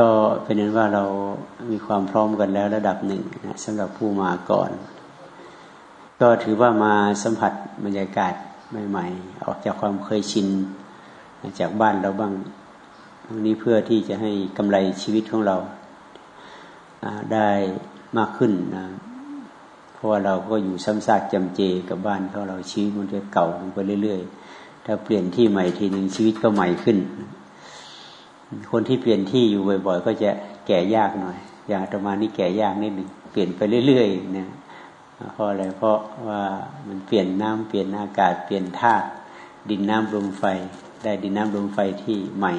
ก็เป็นนั้นว่าเรามีความพร้อมกันแล้วระดับหนึ่งนะสำหรับผู้มาก่อน ก็ถือว่ามาสัมผัสบรรยากาศใหม่ๆ ออกจากความเคยชินจากบ้านเราบ้างนี้เพื่อที่จะให้กำไรชีวิตของเราได้มากขึ้นนะเพราะว่าเราก็อยู่ซ้ำซากจำเจกับบ้านเขาเราชีวิตมันจะเก่าไปเรื่อย ๆ ถ้าเปลี่ยนที่ใหม่ทีหนึ่งชีวิตก็ใหม่ขึ้น คนที่เปลี่ยนที่อยู่บ่อย ๆ ก็จะแก่ยากหน่อย อย่างตมานี่แก่ยากนิดหนึ่งเปลี่ยนไปเรื่อยๆนะเพราะอะไรเพราะว่ามันเปลี่ยนน้ำเปลี่ยนอากาศเปลี่ยนธาตุดินน้ำลมไฟ ได้ดินน้ำลมไฟที่ใหม่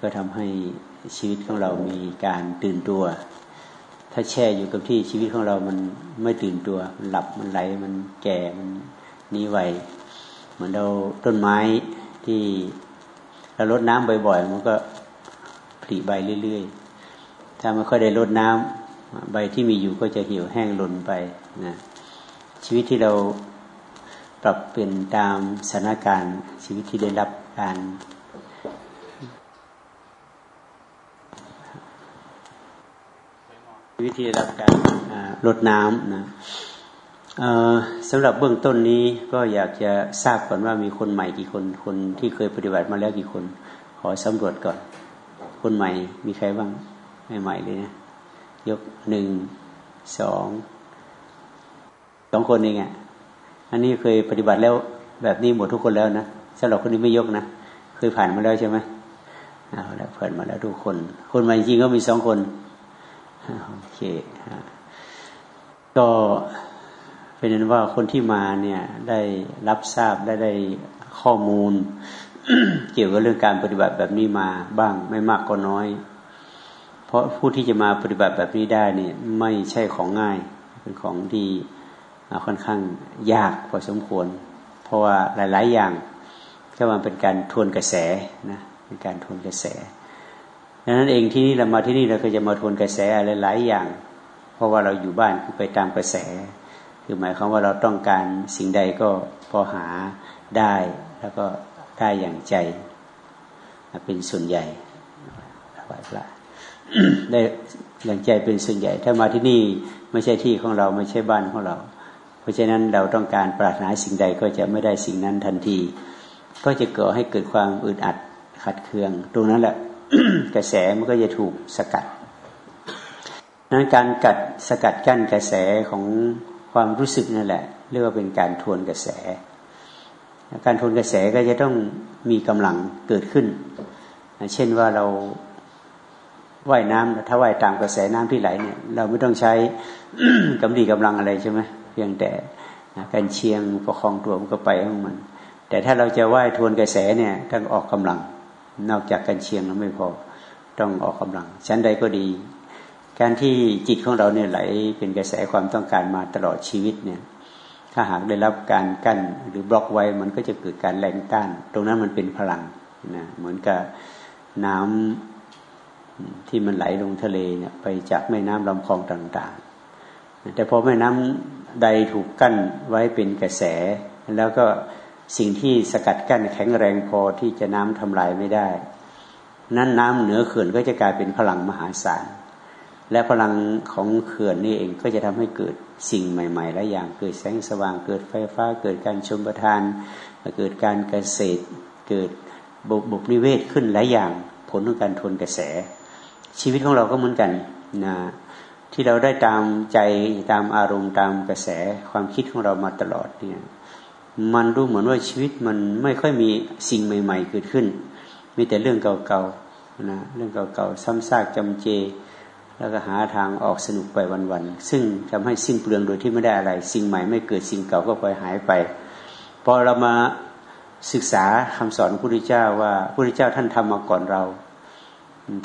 ก็ทำให้ชีวิตของเรามีการตื่นตัว ถ้าแช่อยู่กับที่ชีวิตของเรามันไม่ตื่นตัวมันหลับมันไหลมันแก่มันนี้ไวเหมือนเราต้นไม้ที่ เราลดน้ำบ่อยๆ มันก็ผลิใบเรื่อยๆ ถ้าไม่ค่อยได้ลดน้ำใบที่มีอยู่ก็จะเหี่ยวแห้งหล่นไปนะชีวิตที่เราปรับเปลี่ยนตามสถานการณ์ชีวิตที่ได้รับการวิธีรับการลดน้ำนะ สำหรับเบื้องต้นนี้ก็อยากจะทราบก่อนว่ามีคนใหม่กี่คน คนที่เคยปฏิบัติมาแล้วกี่คน ขอสำรวจก่อน คนใหม่มีใครบ้างใหม่ๆเลยนะ ยกหนึ่งสองสองคนเองอะอันนี้เคยปฏิบัติแล้วแบบนี้หมดทุกคนแล้วนะสำหรับคนนี้ไม่ยกนะเคยผ่านมาแล้วใช่ไหมเอาแล้วผ่านมาแล้วทุกคน คนใหม่จริงก็มีสองคนโอเคก็ เป็นนั้นว่าคนที่มาเนี่ยได้รับทราบได้ได้ข้อมูล เกี่ยวกับเรื่องการปฏิบัติแบบนี้มาบ้างไม่มากก็น้อย เพราะผู้ที่จะมาปฏิบัติแบบนี้ได้เนี่ยไม่ใช่ของง่าย เป็นของที่ค่อนข้างยากพอสมควร เพราะว่าหลาย ๆ อย่างก็มันเป็นการทวนกระแสนะเป็นการทวนกระแสดังนั้นเองที่นี่เรามาที่นี่เราก็จะมาทวนกระแสอะไรหลายอย่าง เพราะว่าเราอยู่บ้านคือไปตามกระแส คือหมายความว่าเราต้องการสิ่งใดก็พอหาได้ แล้วก็ได้อย่างใจ เป็นส่วนใหญ่ไหวพระได้อย่างใจเป็นส่วนใหญ่ ถ้ามาที่นี่ไม่ใช่ที่ของเราไม่ใช่บ้านของเรา เพราะฉะนั้นเราต้องการปรารถนาสิ่งใดก็จะไม่ได้สิ่งนั้นทันที ก็จะเกิดให้เกิดความอึดอัดขัดเคือง ตรงนั้นแหละกระแสมันก็จะถูกสกัดนั้นการกัดสกัดกั้นกระแสของ ความรู้สึกนั่นแหละ เรียกว่าเป็นการทวนกระแส การทวนกระแสก็จะต้องมีกำลังเกิดขึ้น เช่นว่าเราว่ายน้ำถ้าว่ายตามกระแสน้ำที่ไหลเนี่ย เราไม่ต้องใช้กำลังกำลังอะไรใช่ไหมเพียงแต่การเชียงประคองตัวมันก็ไปของมัน แต่ถ้าเราจะว่ายทวนกระแสเนี่ยต้องออกกำลัง นอกจากการเชียงแล้วไม่พอต้องออกกำลังชั้นใดก็ดี การที่จิตของเราเนี่ยไหลเป็นกระแสความต้องการมาตลอดชีวิตเนี่ย ถ้าหากได้รับการกั้นหรือบล็อกไว้มันก็จะเกิดการแรงต้าน ตรงนั้นมันเป็นพลังนะเหมือนกับน้ำที่มันไหลลงทะเลเนี่ยไปจากแม่น้ำลำคลองต่างๆ แต่พอแม่น้ำใดถูกกั้นไว้เป็นกระแส แล้วก็สิ่งที่สกัดกั้นแข็งแรงพอที่จะน้ำทำลายไม่ได้ นั้นน้ำเหนือเขื่อนก็จะกลายเป็นพลังมหาศาล และพลังของเขื่อนนี่เองก็จะทำให้เกิดสิ่งใหม่ๆหลายอย่างเกิดแสงสว่างเกิดไฟฟ้า เกิดการชมประทาน เกิดการเกษตร เกิดบุบนิเวศขึ้นหลายอย่างผลของการทนกระแส ชีวิตของเราก็เหมือนกันนะที่เราได้ตามใจตามอารมณ์ตามกระแสความคิดของเรามาตลอดเนี่ยมันดูเหมือนว่าชีวิตมันไม่ค่อยมีสิ่งใหม่ ๆ เกิดขึ้น มีแต่เรื่องเก่าๆนะเรื่องเก่าๆซ้ำซากจำเจ แล้วก็หาทางออกสนุกไปวันๆซึ่งทำให้สิ้นเปลืองโดยที่ไม่ได้อะไร สิ่งใหม่ไม่เกิดสิ่งเก่าก็ปล่อยหายไปพอเรามาศึกษาคำสอนพระพุทธเจ้าว่าพระพุทธเจ้าท่านทำมาก่อนเรา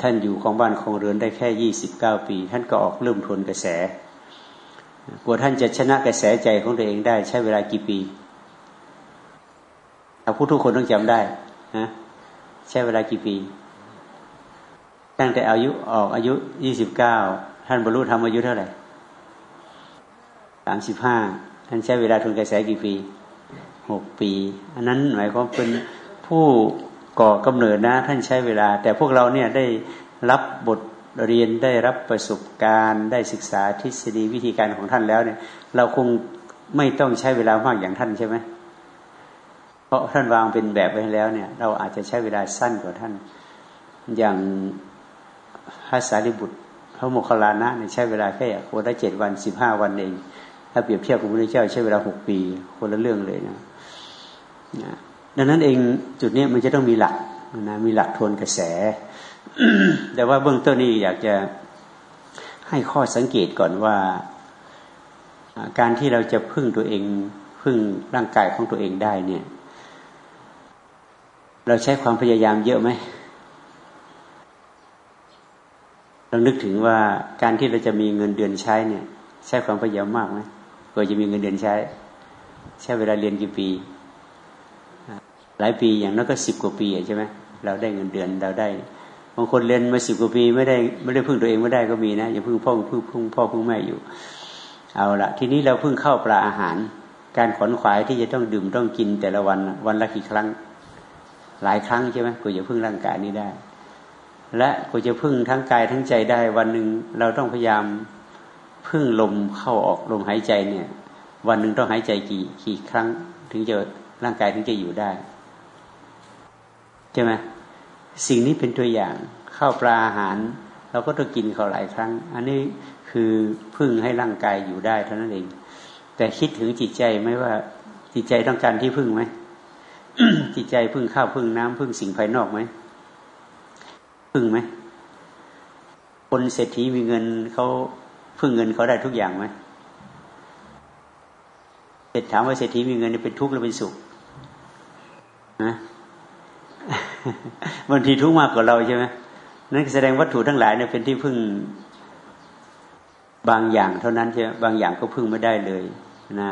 ท่านอยู่ของบ้านของเรือนได้แค่ยี่สิบเก้าปี ท่านก็ออกเริ่มทวนกระแสกลัวท่านจะชนะกระแสใจของตัวเองได้ใช้เวลากี่ปีถ้าพูดทุกคนต้องจำได้นะใช้เวลากี่ปี ตั้งแต่อายุออกอายุยี่สิบเก้าท่านบรรลุธรรมอายุเท่าไหร่สามสิบห้าท่านใช้เวลาทุนกระแสกี่ปีหกปี อันนั้นหมายความเป็นผู้ก่อกำเนิดนะ ท่านใช้เวลา แต่พวกเราเนี่ยได้รับบทเรียนได้รับประสบการณ์ ได้ศึกษาทฤษฎีวิธีการของท่านแล้วเนี่ย เราคงไม่ต้องใช้เวลามากอย่างท่านใช่ไหมเพราะท่านวางเป็นแบบไว้แล้วเนี่ย เราอาจจะใช้เวลาสั้นกว่าท่าน อย่าง พระสารีบุตรพระโมคคัลลานะเนี่ยใช้เวลาแค่คนละเจ็ดวันสิบห้าวันเอง ถ้าเปรียบเทียบกับพระพุทธเจ้าใช้เวลาหกปี คนละเรื่องเลยนะดังนั้นเองจุดนี้มันจะต้องมีหลักนะมีหลักทวนกระแส แต่ว่าเบื้องต้นนี้อยากจะให้ข้อสังเกตก่อนว่า การที่เราจะพึ่งตัวเองพึ่งร่างกายของตัวเองได้เนี่ย เราใช้ความพยายามเยอะไหม เรานึกถึงว่าการที่เราจะมีเงินเดือนใช้เนี่ย ใช้ความพยายามมากไหมกว่าจะมีเงินเดือนใช้ ใช้เวลาเรียนกี่ปี หลายปีอย่างนั้นก็สิบกว่าปีใช่ไหมเราได้เงินเดือนเราได้บางคนเรียนมาสิบกว่าปีไม่ได้ไม่ได้พึ่งตัวเองไม่ได้ก็มีนะอย่าพึ่งพ่อพึ่งพึ่งพ่อพึ่งแม่อยู่ เอาละทีนี้เราพึ่งเข้าปลาอาหาร การขวนขวายที่จะต้องดื่มต้องกินแต่ละวันวันละกี่ครั้ง หลายครั้งใช่ไหมกูจะพึ่งร่างกายนี้ได้ และกูจะพึ่งทั้งกายทั้งใจได้วันหนึ่งเราต้องพยายามพึ่งลมเข้าออกลมหายใจเนี่ย วันหนึ่งต้องหายใจกี่กี่ครั้ง ถึงจะร่างกายถึงจะอยู่ได้ใช่ไหมสิ่งนี้เป็นตัวอย่างข้าวปลาอาหาร เราก็ต้องกินเขาหลายครั้ง อันนี้คือพึ่งให้ร่างกายอยู่ได้เท่านั้นเอง แต่คิดถึงจิตใจไหมว่าจิตใจต้องการที่พึ่งไหมจิตใจพึ่งข้าวพึ่งน้ำพึ่งสิ่งภายนอกไหม พึ่งไหมคนเศรษฐีมีเงินเขาพึ่งเงินเขาได้ทุกอย่างไหมเศรษฐถามว่าเศรษฐีมีเงินเป็นทุกข์หรือเป็นสุขนะบางทีทุกข์มากกว่าเราใช่ไหมนั่นแสดงวัตถุทั้งหลายเนี่ยเป็นที่พึ่งบางอย่างเท่านั้นใช่ไหมบางอย่างก็พึ่งไม่ได้เลยนะ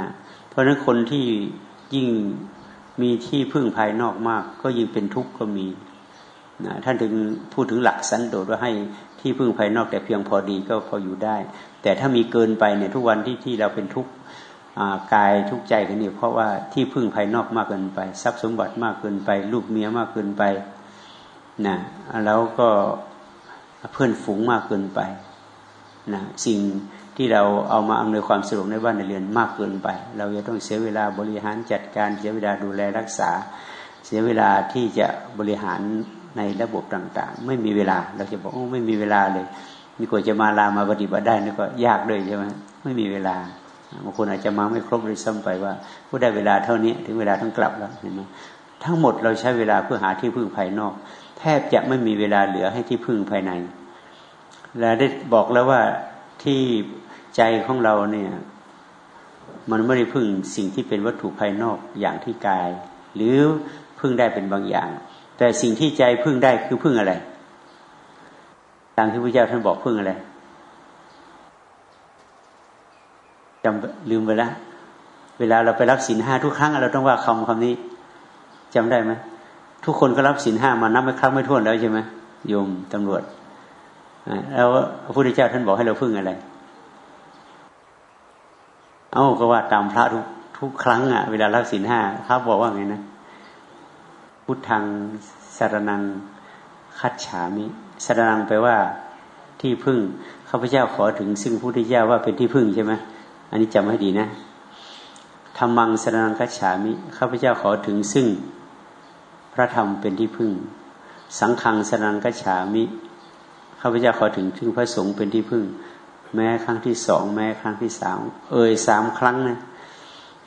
เพราะฉะนั้นคนที่ยิ่งมีที่พึ่งภายนอกมาก ก็ยิ่งเป็นทุกข์ก็มี นะท่านถึงพูดถึงหลักสันโดษว่าให้ที่พึ่งภายนอกแต่เพียงพอดีก็พออยู่ได้ แต่ถ้ามีเกินไปเนี่ยทุกวันที่ที่เราเป็นทุกข์กายทุกใจกันนี่เพราะว่าที่พึ่งภายนอกมากเกินไป ทรัพย์สมบัติมากเกินไป ลูกเมียมากเกินไปนะแล้วก็เพื่อนฝูงมากเกินไปนะสิ่งที่เราเอามาอำนวยความสะดวกในบ้านในเรือนมากเกินไป เราจะต้องเสียเวลาบริหารจัดการเสียเวลาดูแลรักษา เสียเวลาที่จะบริหาร ในระบบต่าง ๆ ไม่มีเวลา เราจะบอกโอ้ไม่มีเวลาเลยมีกว่าจะมาลามาปฏิบัติได้นี่ก็ยากเลยใช่ไหมไม่มีเวลาบางคนอาจจะมาไม่ครบเลยซ้ำไปว่าผู้ได้เวลาเท่านี้ถึงเวลาต้องกลับแล้วเห็นไหมทั้งหมดเราใช้เวลาเพื่อหาที่พึ่งภายนอก แทบจะไม่มีเวลาเหลือให้ที่พึ่งภายใน และได้บอกแล้วว่าที่ใจของเราเนี่ย มันไม่ได้พึ่งสิ่งที่เป็นวัตถุภายนอกอย่างที่กาย หรือพึ่งได้เป็นบางอย่าง แต่สิ่งที่ใจพึ่งได้คือพึ่งอะไรตามที่พระเจ้าท่านบอกพึ่งอะไรจำลืมไปแล้วเวลาเราไปรับสินห้าทุกครั้งเราต้องว่าคำคำนี้จำได้ไหมทุกคนก็รับสินห้ามานับไม่ครั้งไม่ถ้วนแล้วใช่ไหมโยมตำรวจแล้วพระพุทธเจ้าท่านบอกให้เราพึ่งอะไร เอ้าก็ว่าตามพระทุกทุกครั้งอะเวลารับสินห้าพระบอกว่าไงนะ พุทธังสารนังคัดฉามิสารนังแปลว่าที่พึ่งข้าพเจ้าขอถึง ซึ่งพระพุทธเจ้าว่าเป็นที่พึ่งใช่ไหมอันนี้จำให้ดีนะธรรมังสรนังคัจฉามิข้าพเจ้าขอถึงซึ่งพระธรรมเป็นที่พึ่ง สังฆังสรนังคัจฉามิข้าพเจ้าขอถึงซึ่งพระสงฆ์เป็นที่พึ่ง แม้ครั้งที่สองแม้ครั้งที่สามเอ่ยสามครั้งนะ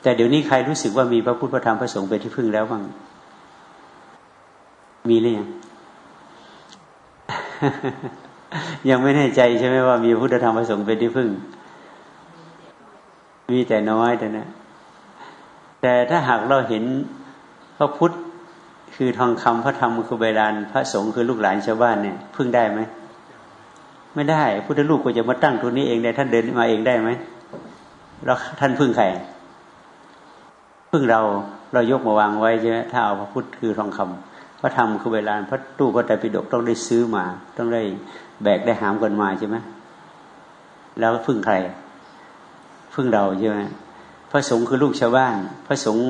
แต่เดี๋ยวนี้ใครรู้สึกว่ามีพระพุทธพระธรรมพระสงฆ์เป็นที่พึ่งแล้วบ้าง มีหรือยังยังไม่แน่ใจใช่ไหมว่ามีพุทธธรรมพระสงฆ์เป็นที่พึ่ง มีแต่น้อยแต่นะ แต่ถ้าหากเราเห็นพระพุทธคือทองคำพระธรรมคือใบลานพระสงฆ์คือลูกหลานชาวบ้านเนี่ย พึ่งได้ไหมไม่ได้พุทธลูกก็จะมาตั้งตัวนี้เองได้ท่านเดินมาเองได้ไหมแล้วท่านพึ่งใครพึ่งเราเรายกมาวางไว้ใช่ไหมถ้าเอาพระพุทธคือทองคำ พระธรรมคือเวลาพระตู้พระไตรปิฎกต้องได้ซื้อมา ต้องได้แบกได้หามกันมาใช่ไหมแล้วพึ่งใคร พึ่งเราใช่ไหมพระสงฆ์คือลูกชาวบ้าน พระสงฆ์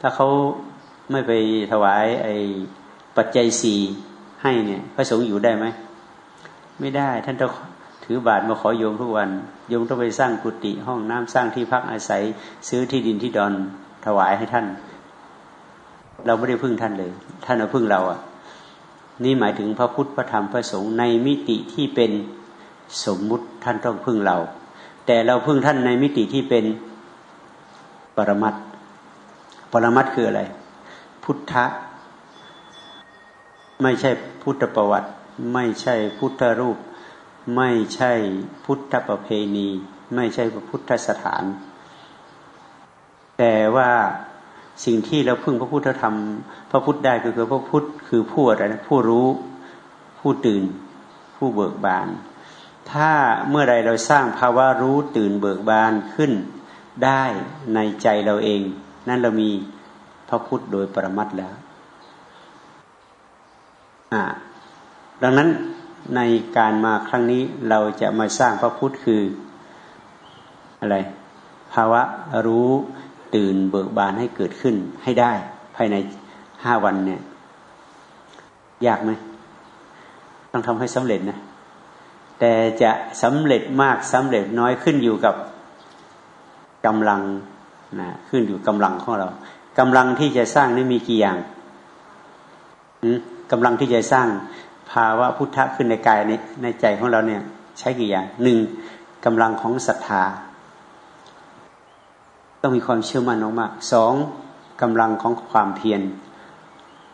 ถ้าเขาไม่ไปถวายไอ้ปัจจัยสี่ให้เนี่ย พระสงฆ์อยู่ได้ไหมไม่ได้ ท่านต้องถือบาทมาขอโยมทุกวัน โยมต้องไปสร้างกุฏิห้องน้ำสร้างที่พักอาศัย ซื้อที่ดินที่ดอนถวายให้ท่าน เราไม่ได้พึ่งท่านเลย ท่านเอาพึ่งเราอะ นี่หมายถึงพระพุทธพระธรรมพระสงฆ์ในมิติที่เป็นสมมุติท่านต้องพึ่งเรา แต่เราพึ่งท่านในมิติที่เป็นปรมัตปรมัตคืออะไร พุทธะไม่ใช่พุทธประวัติ ไม่ใช่พุทธรูป ไม่ใช่พุทธประเพณี ไม่ใช่พุทธสถาน แต่ว่า สิ่งที่เราพึ่งพระพุทธธรรม พระพุทธได้คือพระพุทธคือผู้อะไรนะผู้รู้ผู้ตื่น ผู้เบิกบาน ถ้าเมื่อใดเราสร้างภาวะรู้ตื่นเบิกบานขึ้นได้ในใจเราเอง นั่นเรามีพระพุทธโดยประมัตแล้วดังนั้นในการมาครั้งนี้เราจะมาสร้างพระพุทธคืออะไร ภาวะรู้ ตื่นเบิกบานให้เกิดขึ้นให้ได้ ภายในห้าวันเนี่ย ยากไหมต้องทำให้สำเร็จนะ แต่จะสำเร็จมากสำเร็จน้อยขึ้นอยู่กับกำลังนะขึ้นอยู่กำลังของเรากำลังที่จะสร้างนี่มีกี่อย่างกำลังที่จะสร้างภาวะพุทธะขึ้นในกายในในใจของเราเนี่ย ใช้กี่อย่างหนึ่งกำลังของศรัทธา ต้องมีความเชื่อมั่นมากสองกำลังของความเพียร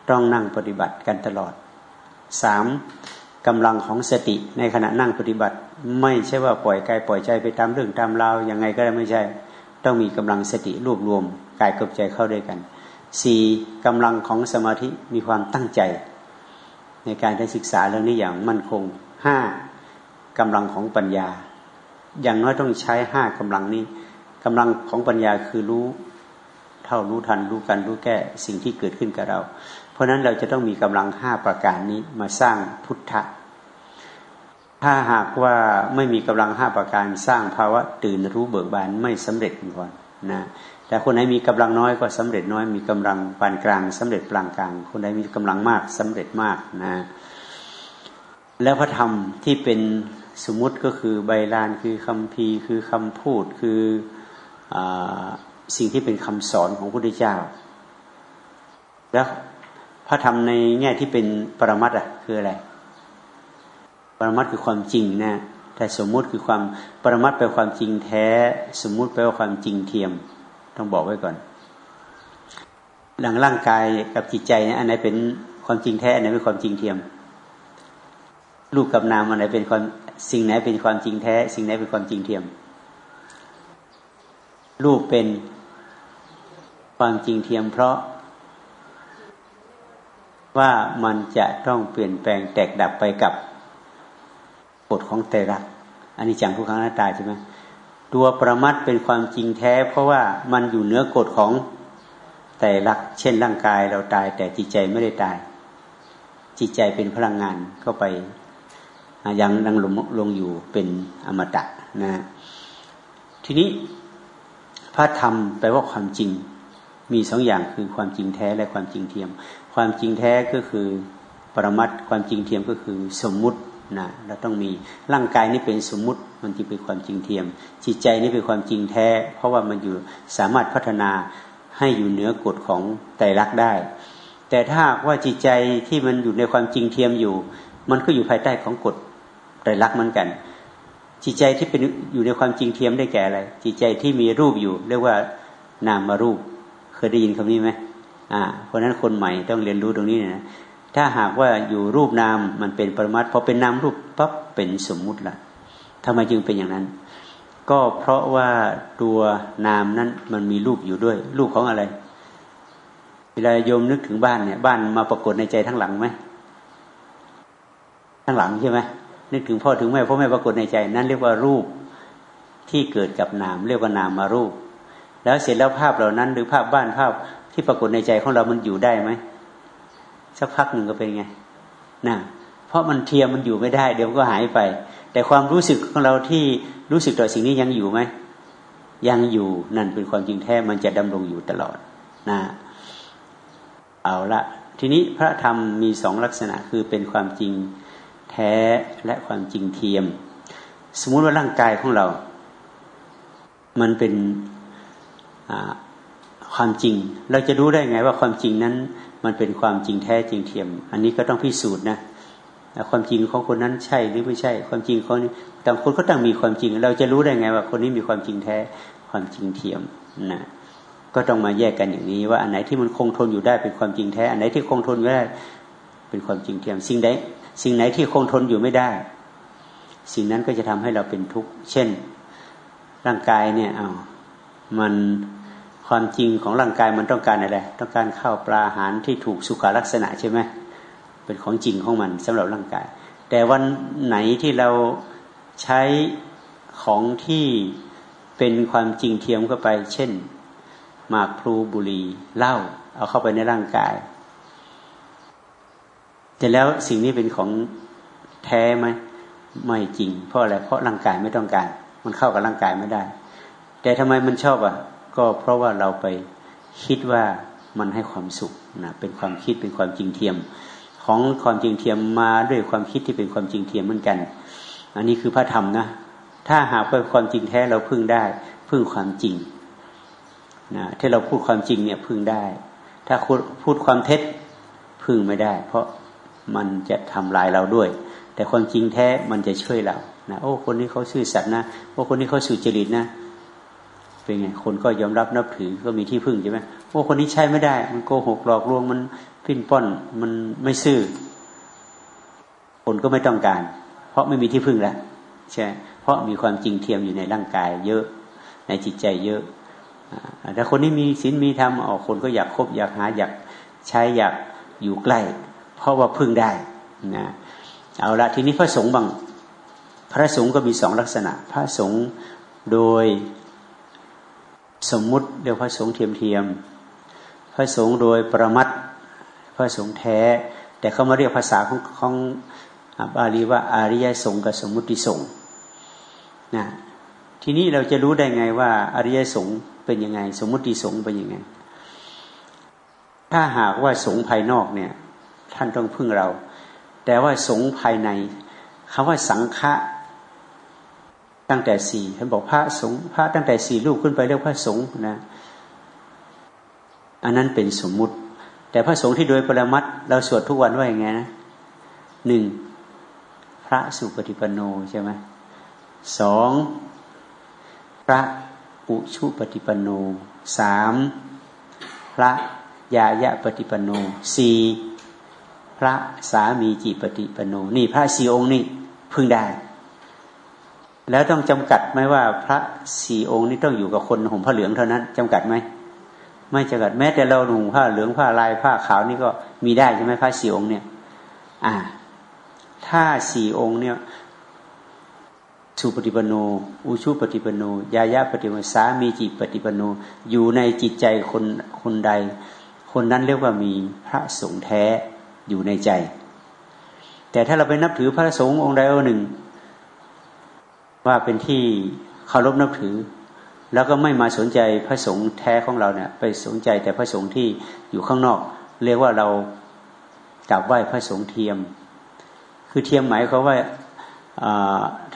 ต้องนั่งปฏิบัติกันตลอดสามกำลังของสติในขณะนั่งปฏิบัติ ไม่ใช่ว่าปล่อยกายปล่อยใจไปตามเรื่องตามราวยังไงก็ได้ไม่ใช่ ต้องมีกำลังสติรวบรวมกายกับใจเข้าด้วยกันสี่กำลังของสมาธิมีความตั้งใจ ในการได้ศึกษาเรื่องนี้อย่างมั่นคงห้ากำลังของปัญญา อย่างน้อยต้องใช้ห้ากำลังนี้ กำลังของปัญญาคือรู้เท่ารู้ทันรู้กันรู้แก้สิ่งที่เกิดขึ้นกับเรา เพราะฉะนั้นเราจะต้องมีกำลังห้าประการนี้มาสร้างพุทธะ ถ้าหากว่าไม่มีกำลังห้าประการสร้างภาวะตื่นรู้เบิกบานไม่สำเร็จก่อนนะแต่คนไหนมีกำลังน้อยก็สำเร็จน้อย มีกำลังปานกลางสำเร็จปานกลาง คนไหนมีกำลังมากสำเร็จมากนะ แล้วพระธรรมที่เป็นสมมุติก็คือใบลานคือคำพีคือคำพูดคือ สิ่งที่เป็นคำสอนของพระพุทธเจ้า แล้วพระธรรมในแง่ที่เป็นปรมัตอะคืออะไร ปรมัตคือความจริงนะแต่สมมุติคือความปรมัตแปลความจริงแท้ สมมุติแปลว่าความจริงเทียม ต้องบอกไว้ก่อนหลังร่างกายกับจิตใจเนี่ยอันไหนเป็นความจริงแท้อันไหนเป็นความจริงเทียมรูปกับนามอันไหนเป็นความสิ่งไหนเป็นความจริงแท้ สิ่งไหนเป็นความจริงเทียม รูปเป็นความจริงเทียมเพราะ ว่ามันจะต้องเปลี่ยนแปลงแตกดับไปกับกฎของเตรักอันนี้จังทุกครั้งหน้าตาใช่ไหมตัวประมัดเป็นความจริงแท้ เพราะว่ามันอยู่เหนือกฎของแต่ลักเช่นร่างกายเราตายแต่จิตใจไม่ได้ตาย จิตใจเป็นพลังงานเข้าไปยังดังลงลงอยู่เป็นอมตะนะทีนี้ พระธรรมแปลว่าความจริง มีสองอย่างคือความจริงแท้และความจริงเทียม ความจริงแท้ก็คือปรมัตความจริงเทียมก็คือสมมุตินะเราต้องมีร่างกายนี้เป็นสมมุติมันจึงเป็นความจริงเทียม จิตใจนี้เป็นความจริงแท้ เพราะว่ามันอยู่สามารถพัฒนาให้อยู่เหนือกฎของไตรลักษณ์ได้ แต่ถ้าว่าจิตใจที่มันอยู่ในความจริงเทียมอยู่ มันก็อยู่ภายใต้ของกฎไตรลักษณ์เหมือนกัน จิตใจที่เป็นอยู่ในความจริงเทียมได้แก่อะไร จิตใจที่มีรูปอยู่ เรียกว่านามารูป เคยได้ยินคำนี้ไหมอ่า เพราะนั้นคนใหม่ต้องเรียนรู้ตรงนี้นะถ้าหากว่าอยู่รูปนามมันเป็นปรมัตพอเป็นนามรูปปั๊บเป็นสมมุติละทำไมจึงเป็นอย่างนั้น ก็เพราะว่าตัวนามนั้นมันมีรูปอยู่ด้วย รูปของอะไร เวลาโยมนึกถึงบ้านเนี่ย บ้านมาปรากฏในใจทั้งหลังไหมทั้งหลังใช่ไหม นึกถึงพ่อถึงแม่พ่อแม่ปรากฏในใจ นั่นเรียกว่ารูปที่เกิดกับนาม เรียกว่านามมารูป แล้วเสร็จแล้วภาพเหล่านั้น หรือภาพบ้านภาพที่ปรากฏในใจของเรามันอยู่ได้ไหมสักพักหนึ่งก็เป็นไงนะเพราะมันเทียมมันอยู่ไม่ได้ เดี๋ยวก็หายไป แต่ความรู้สึกของเราที่รู้สึกต่อสิ่งนี้ยังอยู่ไหมยังอยู่นั่นเป็นความจริงแท้มันจะดำรงอยู่ตลอดนะเอาละทีนี้พระธรรมมีสองลักษณะคือเป็นความจริง แท้และความจริงเทียม สมมุติว่าร่างกายของเรา มันเป็นความจริง เราจะรู้ได้ไงว่าความจริงนั้น มันเป็นความจริงแท้จริงเทียม อันนี้ก็ต้องพิสูจน์นะความจริงของคนนั้นใช่หรือไม่ใช่ ความจริงของต่างคนก็ต้องมีความจริง เราจะรู้ได้ไงว่าคนนี้มีความจริงแท้ความจริงเทียมนะก็ต้องมาแยกกันอย่างนี้ว่าอันไหนที่มันคงทนอยู่ได้เป็นความจริงแท้ อันไหนที่คงทนไม่ได้เป็นความจริงเทียมสิ่งใด สิ่งไหนที่คงทนอยู่ไม่ได้ สิ่งนั้นก็จะทำให้เราเป็นทุกข์ เช่น ร่างกายเนี่ยเอามันความจริงของร่างกายมันต้องการอะไร ต้องการข้าวปลาอาหารที่ถูกสุขลักษณะใช่ไหมเป็นของจริงของมันสำหรับร่างกาย แต่วันไหนที่เราใช้ของที่เป็นความจริงเทียมเข้าไป เช่นหมากพลูบุหรี่เหล้าเอาเข้าไปในร่างกาย แต่แล้วสิ่งนี้เป็นของแท้ไหมไม่จริง เพราะอะไรเพราะร่างกายไม่ต้องการ มันเข้ากับร่างกายไม่ได้ แต่ทำไมมันชอบอะ ก็เพราะว่าเราไปคิดว่ามันให้ความสุขนะเป็นความคิดเป็นความจริงเทียม ของความจริงเทียมมาด้วยความคิดที่เป็นความจริงเทียมเหมือนกัน อันนี้คือพระธรรมนะถ้าหากว่าความจริงแท้เราพึ่งได้ พึ่งความจริงนะที่เราพูดความจริงเนี่ยพึ่งได้ ถ้าพูดความเท็จพึ่งไม่ได้ เพราะ มันจะทำลายเราด้วย แต่ความจริงแท้มันจะช่วยเรานะโอ้คนนี้เขาซื่อสัตย์นะโอ้คนนี้เขาสุจริตนะเป็นไงคนก็ยอมรับนับถือก็มีที่พึ่งใช่ไหมโอ้คนนี้ใช่ไม่ได้ มันโกหกหลอกลวงมันปิ้นป้อนมันไม่ซื่อ คนก็ไม่ต้องการ เพราะไม่มีที่พึ่งแล้วใช่เพราะมีความจริงเทียมอยู่ในร่างกาย เยอะในจิตใจเยอะแต่คนนี้มีศีลมีธรรมออกคนก็อยากคบอยากหาอยากใช้อยากอยู่ใกล้ เพราะว่าพึ่งได้นะเอาละทีนี้พระสงฆ์บาง พระสงฆ์ก็มีสองลักษณะ พระสงฆ์โดยสมมุติเรียกพระสงฆ์เทียมเทียมพระสงฆ์โดยประมัดพระสงฆ์แท้ แต่เขามาเรียกภาษาของของบาลีว่าอาริยสงฆ์กับสมมุติสงฆ์นะทีนี้เราจะรู้ได้ไงว่าอริยสงฆ์เป็นยังไง สมมุติสงฆ์เป็นยังไง ถ้าหากว่าสงฆ์ภายนอกเนี่ย ท่านต้องพึ่งเรา แต่ว่าสงภายในคำว่าสังฆะตั้งแต่สี่ท่านบอกพระสงฆ์พระตั้งแต่สี่ลูกขึ้นไปเรียกพระสงฆ์นะอันนั้นเป็นสมมุติ แต่พระสงฆ์ที่โดยปรมัตเราสวดทุกวันว่าอย่างไงนะหนึ่งพระสุปฏิปันโนใช่ไหมสองพระปุชุปฏิปันโนสามพระยายะปฏิปันโนสี่ ระสามีจิปฏิปนโนนี่พระสี่องค์นี่พึงได้ แล้วต้องจำกัดไหมว่าพระสี่องค์นี้ต้องอยู่กับคนห่มผ้าเหลืองเท่านั้นจำกัดไหมไม่จำกัดแม้แต่เราห่มผ้าเหลืองผ้าลายผ้าขาวนี่ก็มีได้ใช่ไหมพระสี่องค์เนี่ย อ่า ถ้าสี่องค์เนี่ยสุปฏิปโน อุชุปฏิปโน ยายาปฏิปโนสามีจิตปฏิปโน อยู่ในจิตใจคนคนใด คนนั้นเรียกว่ามีพระสงฆ์แท้ อยู่ในใจ แต่ถ้าเราไปนับถือพระสงฆ์องค์ใดองค์หนึ่ง ว่าเป็นที่เคารพนับถือ แล้วก็ไม่มาสนใจพระสงฆ์แท้ของเราเนี่ย ไปสนใจแต่พระสงฆ์ที่อยู่ข้างนอก เรียกว่าเรากราบไหว้พระสงฆ์เทียม คือเทียมหมายเขาว่า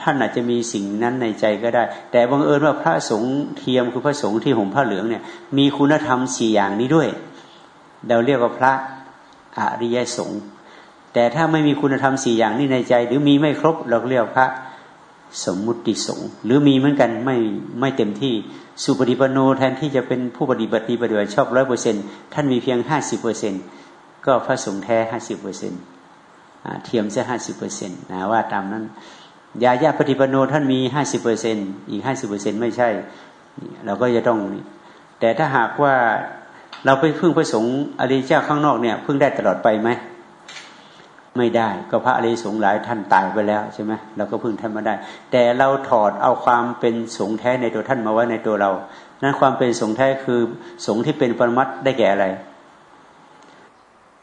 ท่านอาจจะมีสิ่งนั้นในใจก็ได้ แต่บังเอิญว่าพระสงฆ์เทียมคือพระสงฆ์ที่ห่มผ้าเหลืองเนี่ย มีคุณธรรมสี่อย่างนี้ด้วย เราเรียกว่าพระ อริยสงฆ์แต่ถ้าไม่มีคุณธรรมสี่อย่างนี้ในใจ หรือมีไม่ครบเราเรียกพระสมมุติสงฆ์หรือมีเหมือนกันไม่ไม่เต็มที่สุปฏิปโนแทนที่จะเป็นผู้ปฏิบัติปฏิบัติชอบร้อยเปอร์เซ็นท่านมีเพียงห้าสิบเปอร์เซ็นก็พระสงฆ์แท้ห้าสิบเปอร์เซ็นต์เทียมจะห้าสิบเปอร์เซ็นต์นะว่าตามนั้นยาญาปฏิปโนท่านมีห้าสิบเปอร์เซ็นอีกห้าสิบเปอร์เซ็นไม่ใช่ เราก็จะต้อง แต่ถ้าหากว่า เราไปพึ่งพระสงฆ์อริยเจ้าข้างนอกเนี่ยพึ่งได้ตลอดไปไหมไม่ได้ก็พระอริยสงฆ์หลายท่านตายไปแล้วใช่ไหมเราก็พึ่งท่านมาได้ แต่เราถอดเอาความเป็นสงฆ์แท้ในตัวท่านมาไว้ในตัวเรา นั้นความเป็นสงฆ์แท้คือสงฆ์ที่เป็นปรมัตได้แก่อะไร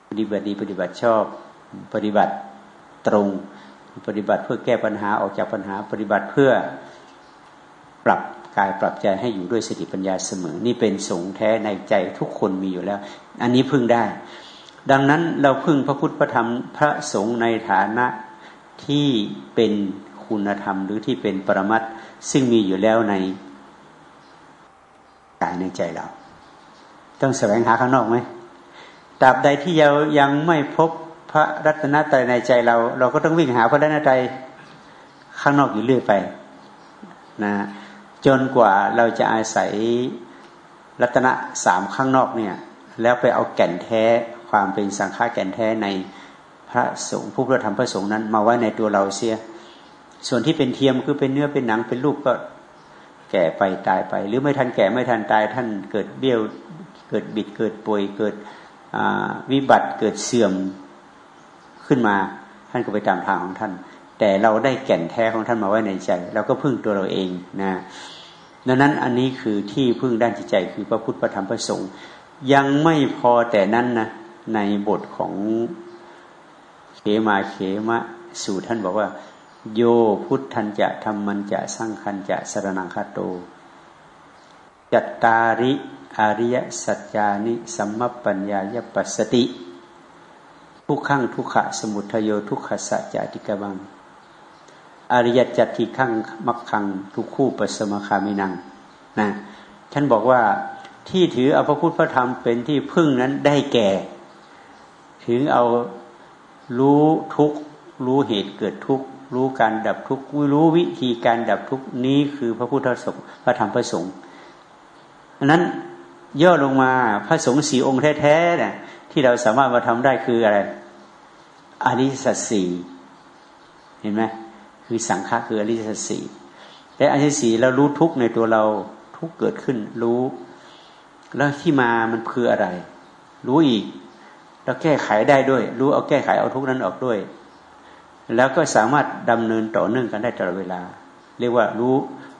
ปฏิบัติดีปฏิบัติชอบ ปฏิบัติตรง ปฏิบัติเพื่อแก้ปัญหาออกจากปัญหา ปฏิบัติเพื่อปรับ กายปรับใจให้อยู่ด้วยสติปัญญาเสมอ นี่เป็นสงแท้ในใจทุกคนมีอยู่แล้ว อันนี้พึ่งได้ ดังนั้นเราพึ่งพระพุทธพระธรรมพระสงฆ์ในฐานะที่เป็นคุณธรรมหรือที่เป็นปรมัตซึ่งมีอยู่แล้วในกายในใจเรา ต้องแสวงหาข้างนอกไหมตราบใดที่เรายังไม่พบพระรัตนตรัยในใจเรา เราก็ต้องวิ่งหาพระรัตนตรัยข้างนอกอยู่เรื่อยไป นะ จนกว่าเราจะอาศัยรัตนะสามข้างนอกเนี่ย แล้วไปเอาแก่นแท้ความเป็นสังฆาแก่นแท้ในพระสงฆ์ผู้ประธรรมพระสงฆ์นั้น มาไว้ในตัวเราเสีย ส่วนที่เป็นเทียมคือเป็นเนื้อเป็นหนังเป็นรูปก็แก่ไปตายไป หรือไม่ทันแก่ไม่ทันตายท่านเกิดเบี้ยวเกิดบิดเกิดป่วยเกิดวิบัติเกิดเสื่อมขึ้นมา ท่านก็ไปตามทางของท่าน แต่เราได้แก่นแท้ของท่านมาไว้ในใจ เราก็พึ่งตัวเราเองนะดังนั้นอันนี้คือที่พึ่งด้านจิตใจคือพระพุทธพระธรรมพระสงฆ์ยังไม่พอแต่นั้นนะในบทของเขมาเขมะสูตรท่านบอกว่า โยพุทธันจะธรรมันจะสร้างคันจะสรนังคาโต จัตตาริอริยสัจจานิสัมมปัญญายปัสสติ ทุกขังทุกขะสมุทโยทุกขสัจจติกบัง อริยจัตติขังมักขังทุกคู่ปัสมาคามินังนะท่านบอกว่าที่ถือเอาพระพุทธพระธรรมเป็นที่พึ่งนั้นได้แก่ ถึงเอารู้ทุกรู้เหตุเกิดทุกรู้การดับทุกรู้วิธีการดับทุกนี้คือพระพุทธสงฆ์พระธรรมพระสงฆ์อันนั้นย่อลงมาพระสงฆ์สี่องค์แท้ๆนี่ยที่เราสามารถมาทำได้คืออะไรอริสัตสีเห็นไหม คือสังฆะคืออริยสัตสีแต่อริยสัตสีเรารู้ทุกในตัวเราทุกเกิดขึ้นรู้ แล้วที่มามันคืออะไร รู้อีก แล้วแก้ไขได้ด้วย รู้เอาแก้ไขเอาทุกนั้นออกด้วย แล้วก็สามารถดำเนินต่อเนื่องกันได้ตลอดเวลา เรียกว่ารู้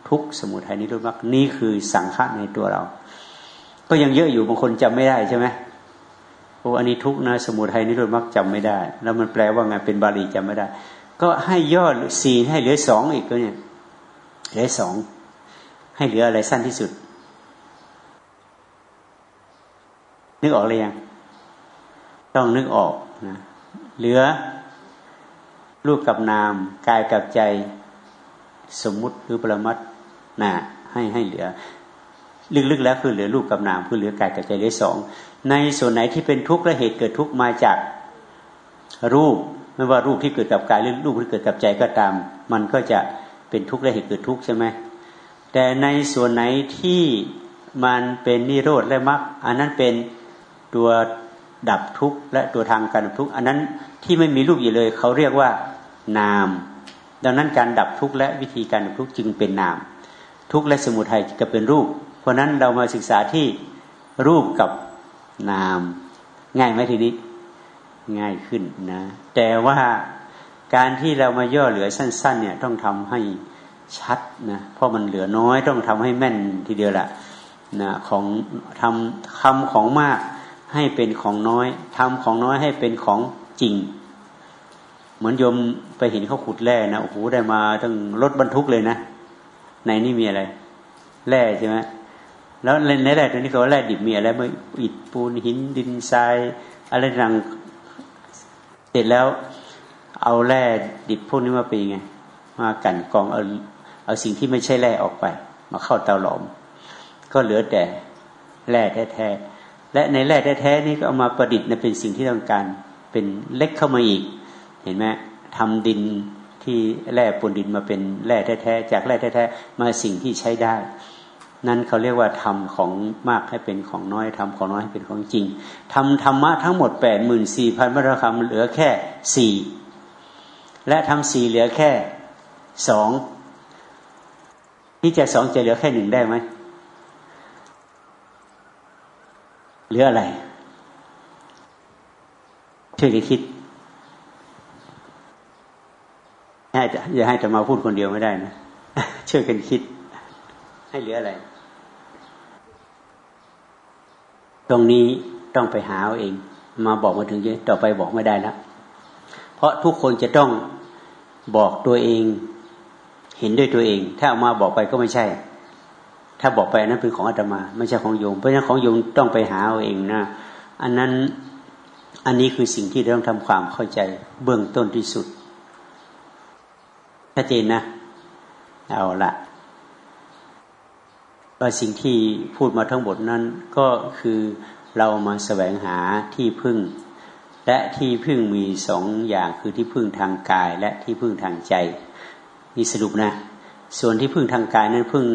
ทุกสมุทัยนิโรธมรรคนี่คือสังฆะในตัวเรา ก็ยังเยอะอยู่บางคนจำไม่ได้ใช่ไหมโอ้อันนี้ทุกนะสมุทัยนิโรธมรรคจำไม่ได้ แล้วมันแปลว่าไงเป็นบาลีจำไม่ได้ ก็ให้ย่อสี่ให้เหลือสองอีกก็เนี่ยเหลือสองให้เหลืออะไรสั้นที่สุด นึกออกเลยยังต้องนึกออกนะเหลือรูปกับนามกายกับใจสมมุติหรือปรมัตนะให้ให้เหลือ ลึกๆแล้วคือเหลือรูปกับนามคือเหลือกายกับใจเหลือสองในส่วนไหนที่เป็นทุกข์และเหตุเกิดทุกข์มาจากรูป ไม่ว่ารูปที่เกิดกับกายหรือรูปที่เกิดกับใจก็ตาม มันก็จะเป็นทุกข์และเหตุเกิดทุกข์ใช่ไหมแต่ในส่วนไหนที่มันเป็นนิโรธและมรรคอันนั้นเป็นตัวดับทุกข์และตัวทางการดับทุกข์อันนั้นที่ไม่มีรูปอยู่เลยเขาเรียกว่านาม ดังนั้นการดับทุกข์และวิธีการดับทุกข์จึงเป็นนาม ทุกข์และสมุทัยจะเป็นรูป เพราะนั้นเรามาศึกษาที่รูปกับนาม ง่ายไหมทีนี้ ง่ายขึ้นนะ แต่ว่าการที่เรามาย่อเหลือสั้น ๆ เนี่ยต้องทำให้ชัดนะเพราะมันเหลือน้อยต้องทำให้แม่นทีเดียวแหละนะของทำคำของมากให้เป็นของน้อยทำของน้อยให้เป็นของจริง เหมือนโยมไปเห็นเขาขุดแร่นะโอ้โหได้มาตั้งรถบรรทุกเลยนะ ในนี่มีอะไร แร่ใช่ไหมแล้วในแร่ตัวนี้เขาแร่ดิบมีอะไรเมื่ออิฐปูนหินดินทรายอะไรต่าง เสร็จแล้วเอาแร่ดิบพวกนี้มาเป็นไง มากันกองเอาเอาสิ่งที่ไม่ใช่แร่ออกไป มาเข้าเตาหลอม ก็เหลือแต่แร่แท้ๆและในแร่แท้ๆนี่ก็เอามาประดิษฐ์เป็นสิ่งที่ต้องการเป็นเล็กเข้ามาอีก เห็นไหมทำดินที่แร่ปนดินมาเป็นแร่แท้ๆจากแร่แท้ๆมาสิ่งที่ใช้ได้ นั้นเขาเรียกว่าทำของมากให้เป็นของน้อยทำของน้อยให้เป็นของจริงทำธรรมะทั้งหมดแปดหมื่นสี่พันพระคำเหลือแค่สี่และทำสี่เหลือแค่สองที่จะสองจะเหลือแค่หนึ่งได้ไหมเหลืออะไรช่วยกันคิดให้อย่าให้จะมาพูดคนเดียวไม่ได้นะช่วยกันคิด ให้เหลืออะไร ตรงนี้ต้องไปหาเอาเอง มาบอกมาถึงเยอะต่อไปบอกไม่ได้แล้วเพราะทุกคนจะต้องบอกตัวเอง เห็นด้วยตัวเอง ถ้าเอามาบอกไปก็ไม่ใช่ ถ้าบอกไปนั้นเป็นของอาตมา ไม่ใช่ของโยมเพราะฉะนั้นของโยมต้องไปหาเอาเองนะอันนั้นอันนี้คือสิ่งที่เราต้องทำความเข้าใจเบื้องต้นที่สุดชัดเจนนะ เอาละ สิ่งที่พูดมาทั้งหมดนั้นก็คือเรามาแสวงหาที่พึ่ง และที่พึ่งมีสองอย่างคือที่พึ่งทางกายและที่พึ่งทางใจนี่สรุปนะ ส่วนที่พึ่งทางกายนั้นพึ่ง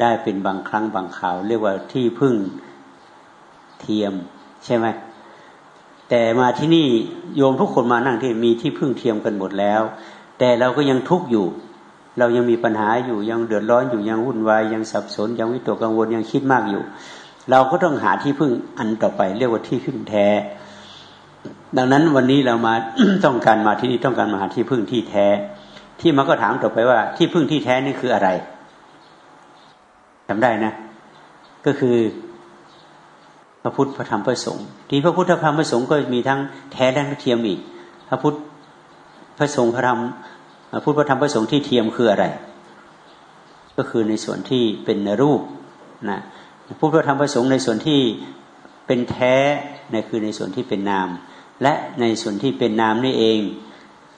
ได้เป็นบางครั้งบางคราว เรียกว่าที่พึ่งเทียมใช่ไหมแต่มาที่นี่โยมทุกคนมานั่งที่มีที่พึ่งเทียมกันหมดแล้ว แต่เราก็ยังทุกข์อยู่ เรายังมีปัญหาอยู่ยังเดือดร้อนอยู่ยังวุ่นวายยังสับสน ยังวิตกกังวลยังคิดมากอยู่ เราก็ต้องหาที่พึ่งอันต่อไป เรียกว่าที่พึ่งแท้ ดังนั้นวันนี้เรามาต้องการมาที่นี่ต้องการมาหาที่พึ่งที่แท้ ที่มาก็ถามต่อไปว่า ที่พึ่งที่แท้นี่คืออะไรจำได้นะ ก็คือพระพุทธพระธรรมพระสงฆ์ที่พระพุทธพระธรรมพระสงฆ์ก็มีทั้งแท้และเทียมอีก พระพุทธพระสงฆ์พระธรรม พระพุทธพระธรรมพระสงฆ์ที่เทียมคืออะไร ก็คือในส่วนที่เป็นรูปนะพุทธพระธรรมพระสงฆ์ในส่วนที่เป็นแท้ในคือในส่วนที่เป็นนาม และในส่วนที่เป็นนามนี่เอง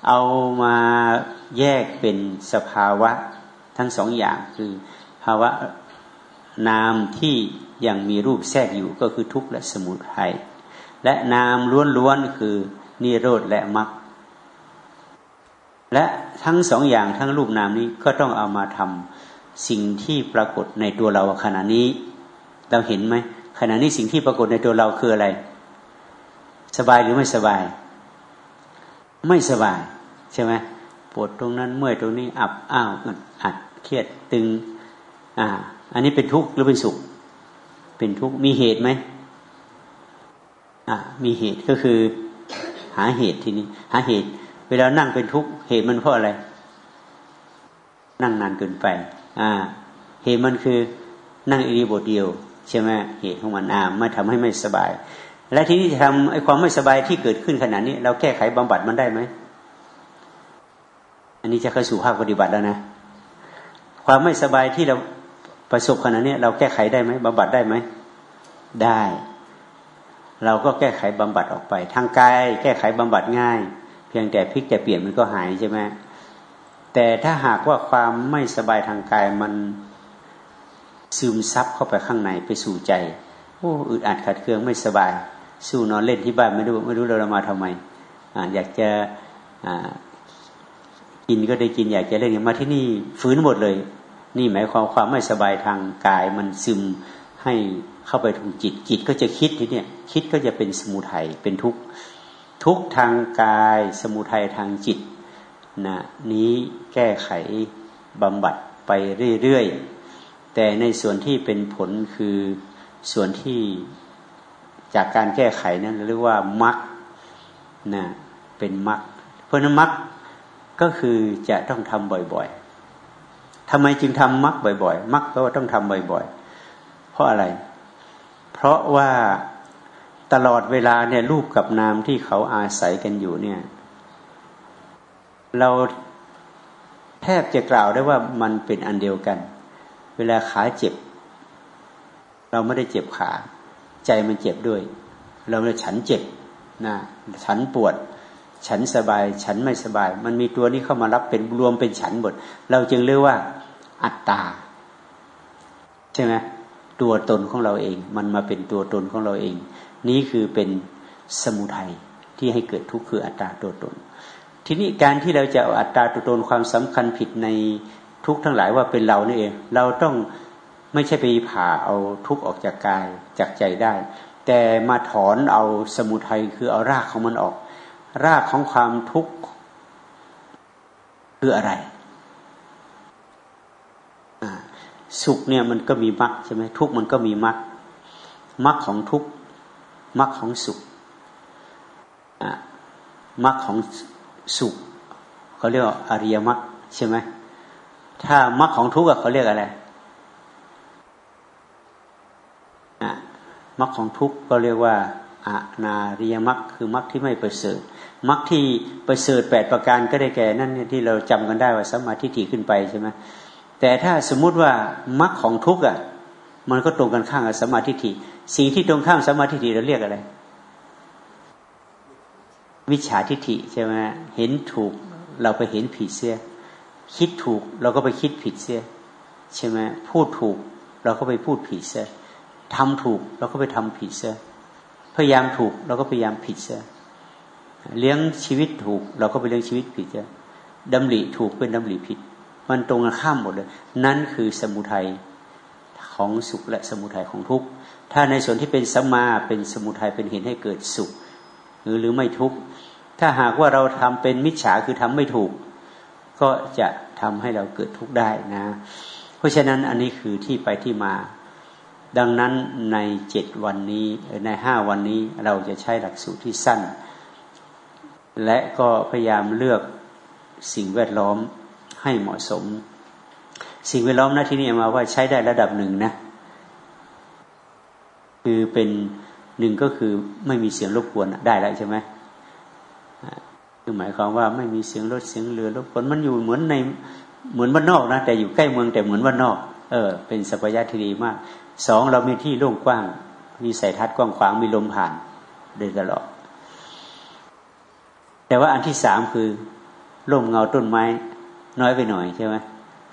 เอามาแยกเป็นสภาวะทั้งสองอย่างคือภาวะนามที่ยังมีรูปแทรกอยู่ก็คือทุกข์และสมุทัยและนามล้วนๆคือนิโรธและมรรค และทั้งสองอย่างทั้งรูปนามนี้ก็ต้องเอามาทำสิ่งที่ปรากฏในตัวเราขณะนี้ เราเห็นไหมขณะนี้สิ่งที่ปรากฏในตัวเราคืออะไร สบายหรือไม่สบาย ไม่สบายใช่ไหมปวดตรงนั้นเมื่อยตรงนี้อับอ้าวอัดเครียดตึงอ่า อันนี้เป็นทุกข์หรือเป็นสุข เป็นทุกข์มีเหตุไหมอ่ามีเหตุก็คือ หาเหตุทีนี้ หาเหตุ เวลานั่งเป็นทุกข์เหตุมันเพราะอะไร นั่งนานเกินไป อ่า เหตุมันคือนั่งอิริบทเดียวใช่ไหมเหตุของมันอ่ามาทำให้ไม่สบาย และที่นี้จะทำไอ้ความไม่สบายที่เกิดขึ้นขนาดนี้ เราแก้ไขบำบัดมันได้ไหมอันนี้จะเข้าสู่ภาคปฏิบัติแล้วนะ ความไม่สบายที่เราประสบขณะนี้เราแก้ไขได้ไหมบำบัดได้ไหมได้ เราก็แก้ไขบำบัดออกไป ทางกายแก้ไขบำบัดง่าย พียงแต่พลิกแต่เปลี่ยนมันก็หายใช่ไหมแต่ถ้าหากว่าความไม่สบายทางกายมันซึมซับเข้าไปข้างในไปสู่ใจโอ้อึดอัดขัดเคืองไม่สบาย สู้นอนเล่นที่บ้านไม่รู้ไม่รู้เรามาทำไมออยากจะกินก็ได้กินอยากจะเล่นมาที่นี่ฟื้นหมดเลย นี่หมายความความไม่สบายทางกาย มันซึมให้เข้าไปถึงจิตจิตก็จะคิดทีเนี้ยคิดก็จะเป็นสมุทัยเป็นทุกข์ ทุกทางกาย สมุทัยทางจิตนะนี้แก้ไขบำบัดไปเรื่อยๆ แต่ในส่วนที่เป็นผลคือส่วนที่จากการแก้ไขนั้นเรียกว่ามักนะเป็นมักเพราะนั้นมักก็คือจะต้องทำบ่อยๆทำไมจึงทำมักบ่อยๆ มักก็ต้องทำบ่อยๆ เพราะอะไร เพราะว่า ตลอดเวลาเนี่ยรูปกับนามที่เขาอาศัยกันอยู่เนี่ย เราแทบจะกล่าวได้ว่ามันเป็นอันเดียวกัน เวลาขาเจ็บ เราไม่ได้เจ็บขา ใจมันเจ็บด้วย เราเลยฉันเจ็บนะฉันปวด ฉันสบาย ฉันไม่สบาย มันมีตัวนี้เข้ามารับเป็นรวมเป็นฉันหมดเราจึงเรียกว่าอัตตา ใช่ไหมตัวตนของเราเอง มันมาเป็นตัวตนของเราเอง นี้คือเป็นสมุทัยที่ให้เกิดทุกข์คืออัตตาตัวตน ทีนี้การที่เราจะเอาอัตตาตัวตนความสำคัญผิดในทุกทั้งหลายว่าเป็นเรานี่เอง เราต้องไม่ใช่ไปผ่าเอาทุกข์ออกจากกายจากใจได้ แต่มาถอนเอาสมุทัยคือเอารากของมันออก รากของความทุกข์คืออะไรสุขเนี่ยมันก็มีมรรคใช่ไหมทุกมันก็มีมรรคมรรคของทุกข มรรคของสุขมรรคของสุขเขาเรียกว่าอริยมรรคใช่ไหมถ้ามรรคของทุกข์เขาเรียกอะไรมรรคของทุกข์ก็เรียกว่าอานาริยมรรคคือมรรคที่ไม่ประเสริฐมรรคที่ประเสริฐแปดประการก็ได้แก่นั่นเนี่ยที่เราจำกันได้ว่าสมาธิถี่ขึ้นไปใช่ไหมแต่ถ้าสมมุติว่ามรรคของทุกข์อะมันก็ตรงกันข้ามกับสมาธิฐิ สิ่งที่ตรงข้ามสมาธิฐิเราเรียกอะไร วิชาทิฏฐิใช่ไหมเห็นถูกเราไปเห็นผิดเสีย คิดถูกเราก็ไปคิดผิดเสียใช่ไหมพูดถูกเราก็ไปพูดผิดเสียทำถูกเราก็ไปทำผิดเสียพยายามถูกเราก็พยายามผิดเสียเลี้ยงชีวิตถูก เราก็ไปเลี้ยงชีวิตผิดเสียดำริถูกเป็นดำริผิด มันตรงกันข้ามหมดเลย นั่นคือสมุทัยของสุขและสมุทัยของทุกข์ ถ้าในส่วนที่เป็นสัมมาเป็นสมุทัยเป็นเหตุให้เกิดสุข หรือหรือไม่ทุกข์ถ้าหากว่าเราทำเป็นมิจฉาคือทำไม่ถูก ก็จะทำให้เราเกิดทุกข์ได้นะ เพราะฉะนั้นอันนี้คือที่ไปที่มา ดังนั้นในเจ็ดวันนี้ในห้าวันนี้เราจะใช้หลักสูตรที่สั้น และก็พยายามเลือกสิ่งแวดล้อมให้เหมาะสม สิ่งแวดล้อมนะที่นี่มาว่าใช้ได้ระดับหนึ่งนะ คือเป็นหนึ่งก็คือไม่มีเสียงรบกวนได้แล้วใช่ไหมคือหมายความว่าไม่มีเสียงรถเสียงเรือรบกวนมันอยู่เหมือนในเหมือนบ้านนอกนะแต่อยู่ใกล้เมืองแต่เหมือนบ้านนอก เออ เป็นสัพยะที่ดีมากสองเรามีที่โล่งกว้าง มีสายทัดกว้างขวางมีลมผ่านโดยตลอดแต่ว่าอันที่สามคือร่มเงาต้นไม้ น้อยไปหน่อยใช่ไหม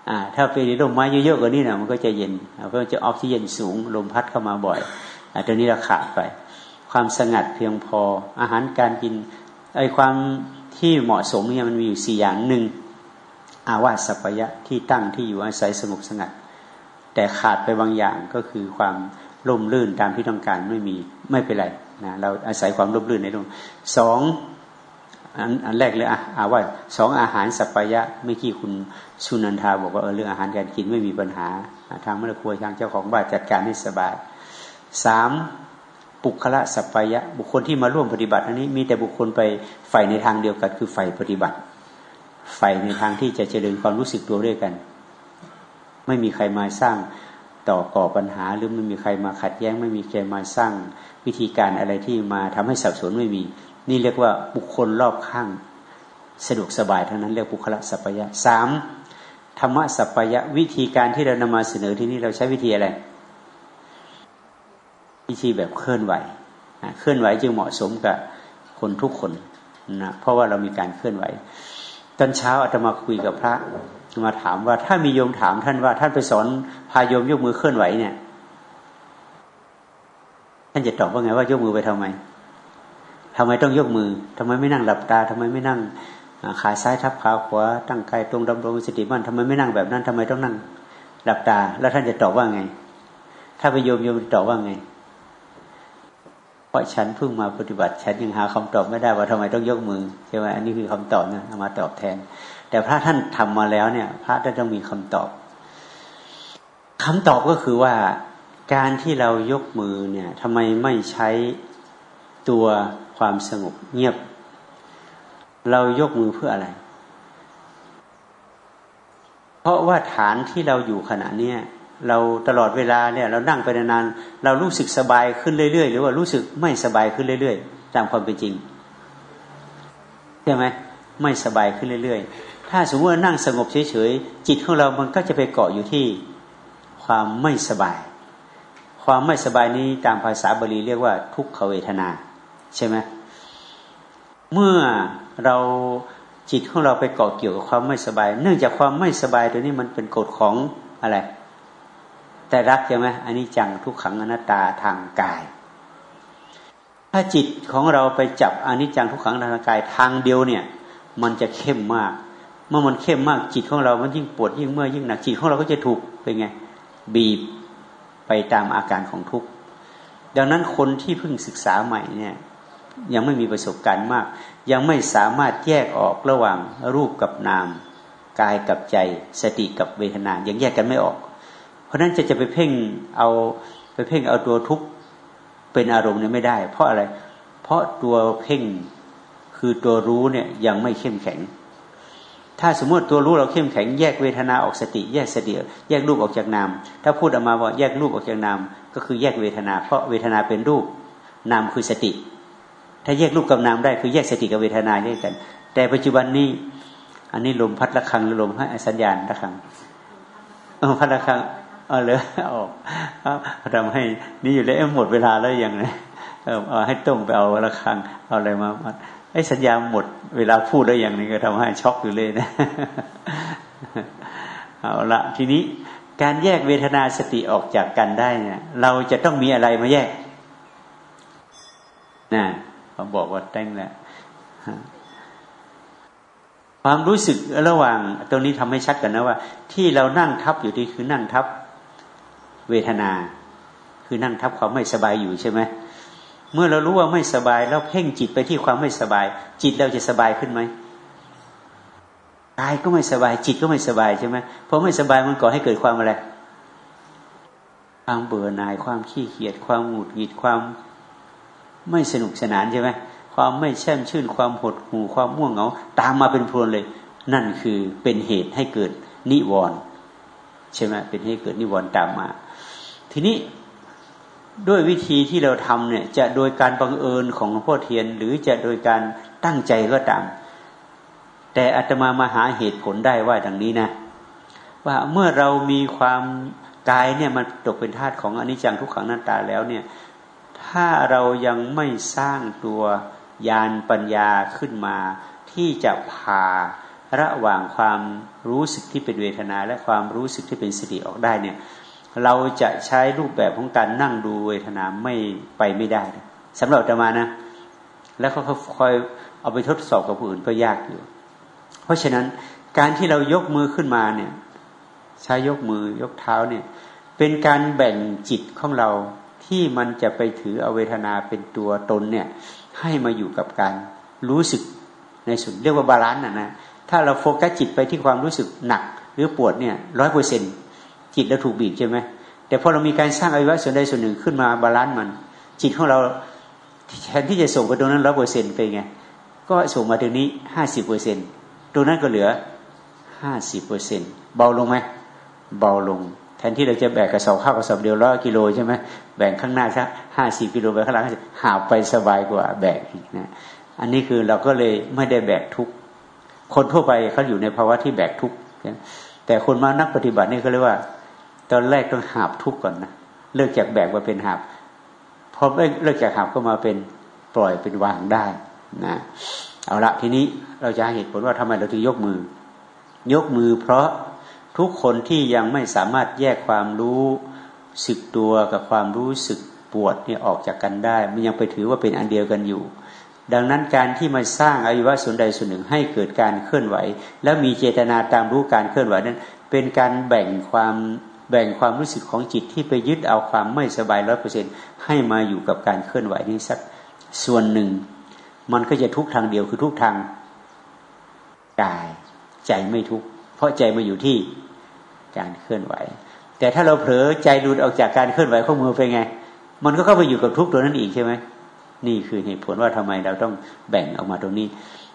อ่า ถ้าเป็นร่มไม้เยอะๆกว่านี้นะมันก็จะเย็นเพราะมันจะออกซิเจนสูงลมพัดเข้ามาบ่อย อ่าตัวนี้เราขาดไป ความสงัดเพียงพอ อาหารการกินไอความที่เหมาะสมเนี่ยมันมีอยู่สี่อย่างหนึ่งอาวาสปยะที่ตั้งที่อยู่อาศัยสงบสงัด แต่ขาดไปบางอย่างก็คือความร่มรื่นตามที่ต้องการไม่มีไม่เป็นไรนะเราอาศัยความร่มรื่นในตรงสองอันอันแรกเลยอะอาว่าสองอาหารสัพยะเมื่อกี้คุณสุนันทาบอกว่าเออเรื่องอาหารการกินไม่มีปัญหาทางมรครัวทางเจ้าของบ้านจัดการให้สบาย สามปุคละสัพยะ บุคคลที่มาร่วมปฏิบัติ อันนี้มีแต่บุคคลไปใฝ่ในทางเดียวกัน คือใฝ่ปฏิบัติใฝ่ในทางที่จะเจริญความรู้สึกตัวด้วยกัน ไม่มีใครมาสร้างต่อก่อปัญหา หรือไม่มีใครมาขัดแย้ง ไม่มีใครมาสร้างวิธีการอะไรที่มาทำให้สับสนไม่มี นี่เรียกว่าบุคคลรอบข้างสะดวกสบายทั้งนั้นเรียกบุคละสัพยะสามธรรมะสัพยะวิธีการที่เรานำมาเสนอที่นี่เราใช้วิธีอะไร วิธีแบบเคลื่อนไหวเคลื่อนไหวจึงเหมาะสมกับคนทุกคนนะเพราะว่าเรามีการเคลื่อนไหว ตอนเช้าอาตมาคุยกับพระมาถามว่าถ้ามีโยมถามท่านว่า ท่านไปสอนพาโยมยกมือเคลื่อนไหวเนี่ย ท่านจะตอบว่าไงว่ายกมือไปทำไมทำไมต้องยกมือทำไมไม่นั่งหลับตาทำไมไม่นั่งขาซ้ายทับขาขวาตั้งกายตรงดำรงสติมั่นทำไมไม่นั่งแบบนั้นทำไมต้องนั่งหลับตา แล้วท่านจะตอบว่าไง ถ้าไปโยมโยมตอบว่าไง เพราะฉันเพิ่งมาปฏิบัติ ฉันยังหาคำตอบไม่ได้ว่าทำไมต้องยกมือใช่ไหมอันนี้คือคำตอบนะมาตอบแทน แต่พระท่านทำมาแล้วเนี่ย พระท่านต้องมีคำตอบคำตอบก็คือว่าการที่เรายกมือเนี่ยทำไมไม่ใช้ตัวความสงบเงียบ เรายกมือเพื่ออะไร เพราะว่าฐานที่เราอยู่ขณะเนี้ย เราตลอดเวลาเนี่ยเรานั่งไปนานๆเรารู้สึกสบายขึ้นเรื่อยๆ หรือว่ารู้สึกไม่สบายขึ้นเรื่อยๆ ตามความเป็นจริงใช่ไหมไม่สบายขึ้นเรื่อยๆ ถ้าสมมติว่านั่งสงบเฉยๆจิตของเรามันก็จะไปเกาะอยู่ที่ความไม่สบาย ความไม่สบายนี้ตามภาษาบาลีเรียกว่า ทุกขเวทนาใช่ไหมเมื่อเราจิตของเราไปเกาะเกี่ยวกับความไม่สบาย เนื่องจากความไม่สบายตัวนี้มันเป็นกฎของอะไร แต่รักใช่ไหมอันนี้จังทุกขังอนัตตาทางกาย ถ้าจิตของเราไปจับอันิจจังทุกขังทางกายทางเดียวเนี่ย มันจะเข้มมาก เมื่อมันเข้มมากจิตของเรา มันยิ่งปวดยิ่งเมื่อยิ่งหนักจิตของเราก็จะถูกเป็นไงบีบไปตามอาการของทุกข์ดังนั้นคนที่เพิ่งศึกษาใหม่เนี่ยยังไม่มีประสบการณ์มาก ยังไม่สามารถแยกออกระหว่างรูปกับนาม กายกับใจ สติกับเวทนายังแยกกันไม่ออก เพราะนั้นจะจะไปเพ่งเอาไปเพ่งเอาตัวทุกข์เป็นอารมณ์เนี่ยไม่ได้ เพราะอะไร เพราะตัวเพ่งคือตัวรู้เนี่ยยังไม่เข้มแข็ง ถ้าสมมติตัวรู้เราเข้มแข็ง แยกเวทนาออกสติ แยกสติแยกรูปออกจากนาม ถ้าพูดออกมาว่าแยกรูปออกจากนาม ก็คือแยกเวทนา เพราะเวทนาเป็นรูปนามคือสติ ถ้าแยกรูปกับนามได้คือแยกสติกับเวทนาแยกกัน แต่ปัจจุบันนี้ อันนี้ลมพัดระฆังหรือลมให้สัญญาณระฆังพัดระฆัง เอาเลยออกทำให้นี่อยู่แล้วหมดเวลาแล้วยังไงเอาให้ต้งไปเอาระฆังเอาอะไรมาไอ้สัญญาหมดเวลาพูดแล้วอย่างนี้ก็ทำให้ช็อกอยู่เลยนะเอาละทีนี้การแยกเวทนาสติออกจากกันได้เนี่ยเราจะต้องมีอะไรมาแยกนะผมบอกว่าแต่งแหละความรู้สึกระหว่างตรงนี้ทำให้ชัดกันนะว่า ที่เรานั่งทับอยู่ที่คือนั่งทับ เวทนา คือนั่งทับความไม่สบายอยู่ใช่ไหมเมื่อเรารู้ว่าไม่สบายแล้วเพ่งจิตไปที่ความไม่สบาย จิตเราจะสบายขึ้นไหมกายก็ไม่สบาย จิตก็ไม่สบายใช่ไหมเพราะไม่สบายมันก่อให้เกิดความอะไร ความเบื่อหน่ายความขี้เกียจความหงุดหงิดความไม่สนุกสนานใช่ไหมความไม่แช่มชื่นความหดหู่ความม่วงเหงา ตามมาเป็นพรวนเลย นั่นคือเป็นเหตุให้เกิดนิวรณ์ใช่ไหมเป็นให้เกิดนิวรณ์ตามมา ทีนี้ด้วยวิธีที่เราทำเนี่ย จะโดยการบังเอิญของหลวงพ่อเทียน หรือจะโดยการตั้งใจก็ตาม แต่อาตมามาหาเหตุผลได้ว่าดังนี้นะ ว่าเมื่อเรามีความกายเนี่ยมันตกเป็นธาตุของอนิจจังทุกขังหน้าตาแล้วเนี่ย ถ้าเรายังไม่สร้างตัวยานปัญญาขึ้นมา ที่จะพาระหว่างความรู้สึกที่เป็นเวทนา และความรู้สึกที่เป็นสติออกได้เนี่ย เราจะใช้รูปแบบของการนั่งดูเวทนาไม่ไปไม่ได้สำหรับจะมานะ แล้วเขาคอยเอาไปทดสอบกับผู้อื่นก็ยากอยู่ เพราะฉะนั้นการที่เรายกมือขึ้นมาเนี่ย ใช้ยกมือยกเท้าเนี่ย เป็นการแบ่งจิตของเราที่มันจะไปถือเอาเวทนาเป็นตัวตนเนี่ย ให้มาอยู่กับการรู้สึกในส่วนเรียกว่า balance นะนะถ้าเราโฟกัสจิตไปที่ความรู้สึกหนัก หรือปวดเนี่ยร้อยเปอร์เซ็นต์ จิตเราถูกบีบใช่ไหมแต่พอเรามีการสร้างอวัยวะส่วนใดส่วนหนึ่งขึ้นมา balance มัน จิตของเราแทนที่จะส่งไปตรงนั้นร้อยเปอร์เซ็นต์ไปไงก็ส่งมาตรงนี้ห้าสิบเปอร์เซ็นต์ตรงนั้นก็เหลือห้าสิบเปอร์เซ็นต์เบาลงไหมเบาลง แทนที่เราจะแบกกระสอบข้าวกระสอบเดียวร้อยกิโลใช่ไหมแบ่งข้างหน้าสักห้าสิบกิโลไปข้างหลังหาไปสบายกว่าแบกอีกนะอันนี้คือเราก็เลยไม่ได้แบกทุกคนทั่วไปเขาอยู่ในภาวะที่แบกทุกแต่คนมานักปฏิบัตินี่เขาเรียกว่า ตอนแรกต้องหาบทุกข์ก่อนนะเลิกจากแบกมาเป็นหาบพอเลิกจากหาบก็มาเป็นปล่อยเป็นวางได้นะเอาละทีนี้เราจะเหตุผลว่าทำไมเราถึงยกมือ ยกมือเพราะทุกคนที่ยังไม่สามารถแยกความรู้สึกตัวกับความรู้สึกปวดนี่ออกจากกันได้ มันยังไปถือว่าเป็นอันเดียวกันอยู่ ดังนั้นการที่มาสร้างอายุวะส่วนใดส่วนหนึ่งให้เกิดการเคลื่อนไหว แล้วมีเจตนาตามรู้การเคลื่อนไหวนั้น เป็นการแบ่งความ แบ่งความรู้สึกของจิตที่ไปยึดเอาความไม่สบายร้อยเปอร์เซ็นให้มาอยู่กับการเคลื่อนไหวนี้สักส่วนหนึ่ง มันก็จะทุกทางเดียวคือทุกทางกายใจไม่ทุกเพราะใจมาอยู่ที่การเคลื่อนไหว แต่ถ้าเราเผลอใจหลุดออกจากการเคลื่อนไหวข้อมือไปไง มันก็เข้าไปอยู่กับทุกตัวนั้นอีกใช่ไหมนี่คือเหตุผลว่าทำไมเราต้องแบ่งออกมาตรงนี้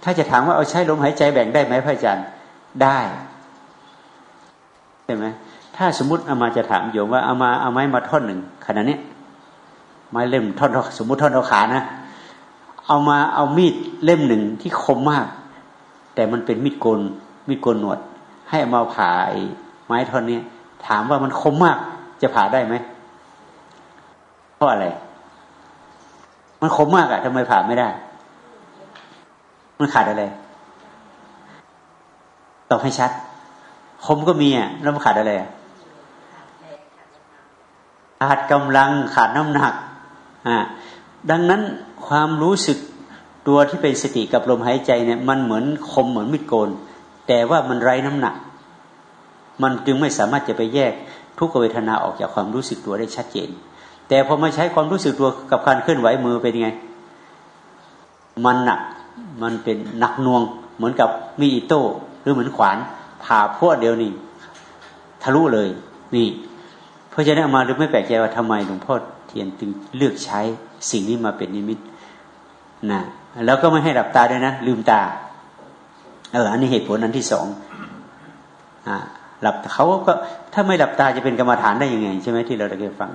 ถ้าจะถามว่าเอาใช้ลมหายใจแบ่งได้ไหมพระอาจารย์ได้ใช่ไหม ถ้าสมมติเอามาจะถามโยมว่าเอามาเอาไม้มาท่อนหนึ่งขนาดนี้ไม้เล่มท่อนสมมติท่อนเอาขานะเอามาเอามีดเล่มหนึ่งที่คมมาก แต่มันเป็นมีดโกนมีดโกนหนวด ให้ามาผ่าไม้ท่อนนี้ถามว่ามันคมมากจะผ่าได้ไหมเพราะอะไร มันคมมากอะทำไมผ่าไม่ได้ มันขาดอะไรตอบให้ชัดคมก็มีอะแล้วมันขาดอะไรอะ ขาดกำลังขาดน้ำหนักอ่าดังนั้นความรู้สึกตัวที่เป็นสติกับลมหายใจเนี่ยมันเหมือนคมเหมือนมิดโกน แต่ว่ามันไร้น้ำหนัก มันจึงไม่สามารถจะไปแยกทุกเวทนาออกจากความรู้สึกตัวได้ชัดเจน แต่พอมาใช้ความรู้สึกตัวกับการเคลื่อนไหวมือเป็นไง มันหนักมันเป็นหนักน่วง เหมือนกับมีอิโต้หรือเหมือนขวานผ่าพวดเดียวนี่ทะลุเลยนี่ เพราะฉะนั้นมาดูไม่แปลกใจว่าทำไมหลวงพ่อเทียนจึงเลือกใช้สิ่งนี้มาเป็นนิมิตนะแล้วก็ไม่ให้หลับตาด้วยนะ ลืมตาเอออันนี้เหตุผลอันที่สองอ่าหลับเขาก็ถ้าไม่หลับตาจะเป็นกรรมฐานได้ยังไง ใช่ไหมที่เราได้เคยฟัง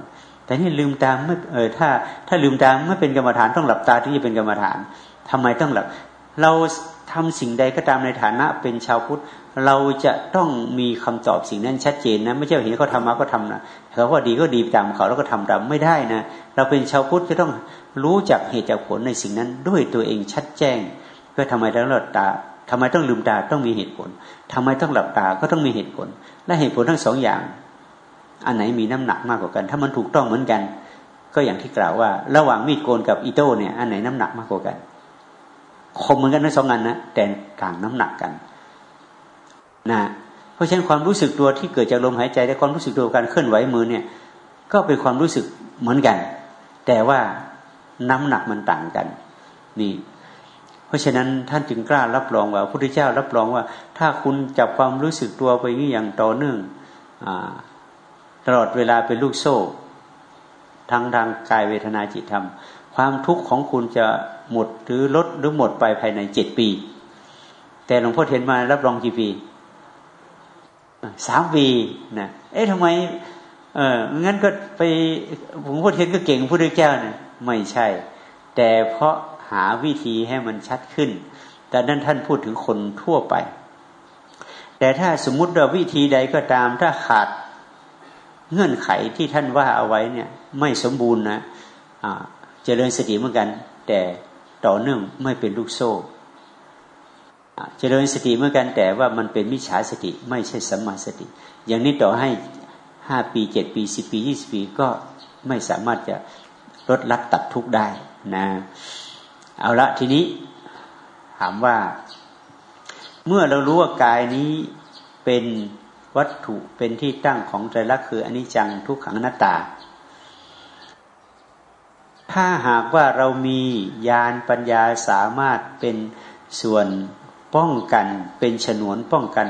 แต่นี่ลืมตาไม่เออถ้า ถ้าลืมตาไม่เป็นกรรมฐานต้องหลับตาที่จะเป็นกรรมฐานทำไมต้องหลับ เรา ทำสิ่งใดก็ตามในฐานะเป็นชาวพุทธ เราจะต้องมีคำตอบสิ่งนั้นชัดเจนนะ ไม่ใช่เห็นเขาทำมาก็ทำนะเขาว่าดีก็ดีตามเขาแล้วก็ทำตามไม่ได้นะ เราเป็นชาวพุทธจะต้องรู้จักเหตุจากผลในสิ่งนั้นด้วยตัวเองชัดแจ้งเพื่อทำไมเราตาทำไมต้องลืมตาต้องมีเหตุผลทำไมต้องหลับตาก็ต้องมีเหตุผล และเหตุผลทั้งสองอย่าง อันไหนมีน้ำหนักมากกว่ากัน ถ้ามันถูกต้องเหมือนกัน ก็อย่างที่กล่าวว่า ระหว่างมีดโกนกับอีโต้เนี่ยอันไหนน้ำหนักมากกว่ากัน คมเหมือนกันทั้งสองอันนะแต่ต่างน้ำหนักกันนะเพราะฉะนั้นความรู้สึกตัวที่เกิดจากลมหายใจและความรู้สึกตัวการเคลื่อนไหวมือเนี่ย ก็เป็นความรู้สึกเหมือนกัน แต่ว่าน้ำหนักมันต่างกัน นี่ เพราะฉะนั้นท่านจึงกล้ารับรองว่าพระพุทธเจ้ารับรองว่า ถ้าคุณจับความรู้สึกตัวไปอย่างต่อเนื่องตลอดเวลาเป็นลูกโซ่ ทั้งทางกายเวทนาจิตธรรม ความทุกข์ของคุณจะหมดหรือลดหรือหมดไปภายในเจ็ดปี แต่หลวงพ่อเทียนมารับรองกี่ปีสามปีนะเอ๊ะทำไม เอองั้นก็ไปหลวงพ่อเทียนก็เก่งพุทธเจ้าเนี่ยไม่ใช่ แต่เพราะหาวิธีให้มันชัดขึ้น แต่นั้นท่านพูดถึงคนทั่วไป แต่ถ้าสมมุติว่าวิธีใดก็ตามถ้าขาดเงื่อนไขที่ท่านว่าเอาไว้เนี่ย ไม่สมบูรณ์นะะ เจริญสติเหมือนกัน แต่ต่อเนื่องไม่เป็นลูกโซ่ เจริญสติเหมือนกันแต่ว่ามันเป็นมิจฉาสติไม่ใช่สัมมาสติ อย่างนี้ต่อให้ห้าปีเจ็ดปีสิบปียี่สิบปีก็ไม่สามารถจะลดลักตัดทุกได้นะเอาละทีนี้ถามว่า เมื่อเรารู้ว่ากายนี้เป็นวัตถุเป็นที่ตั้งของใจรักคืออนิจจังทุกขังอนัตตา ถ้าหากว่าเรามีญาณปัญญาสามารถเป็นส่วนป้องกัน เป็นฉนวนป้องกัน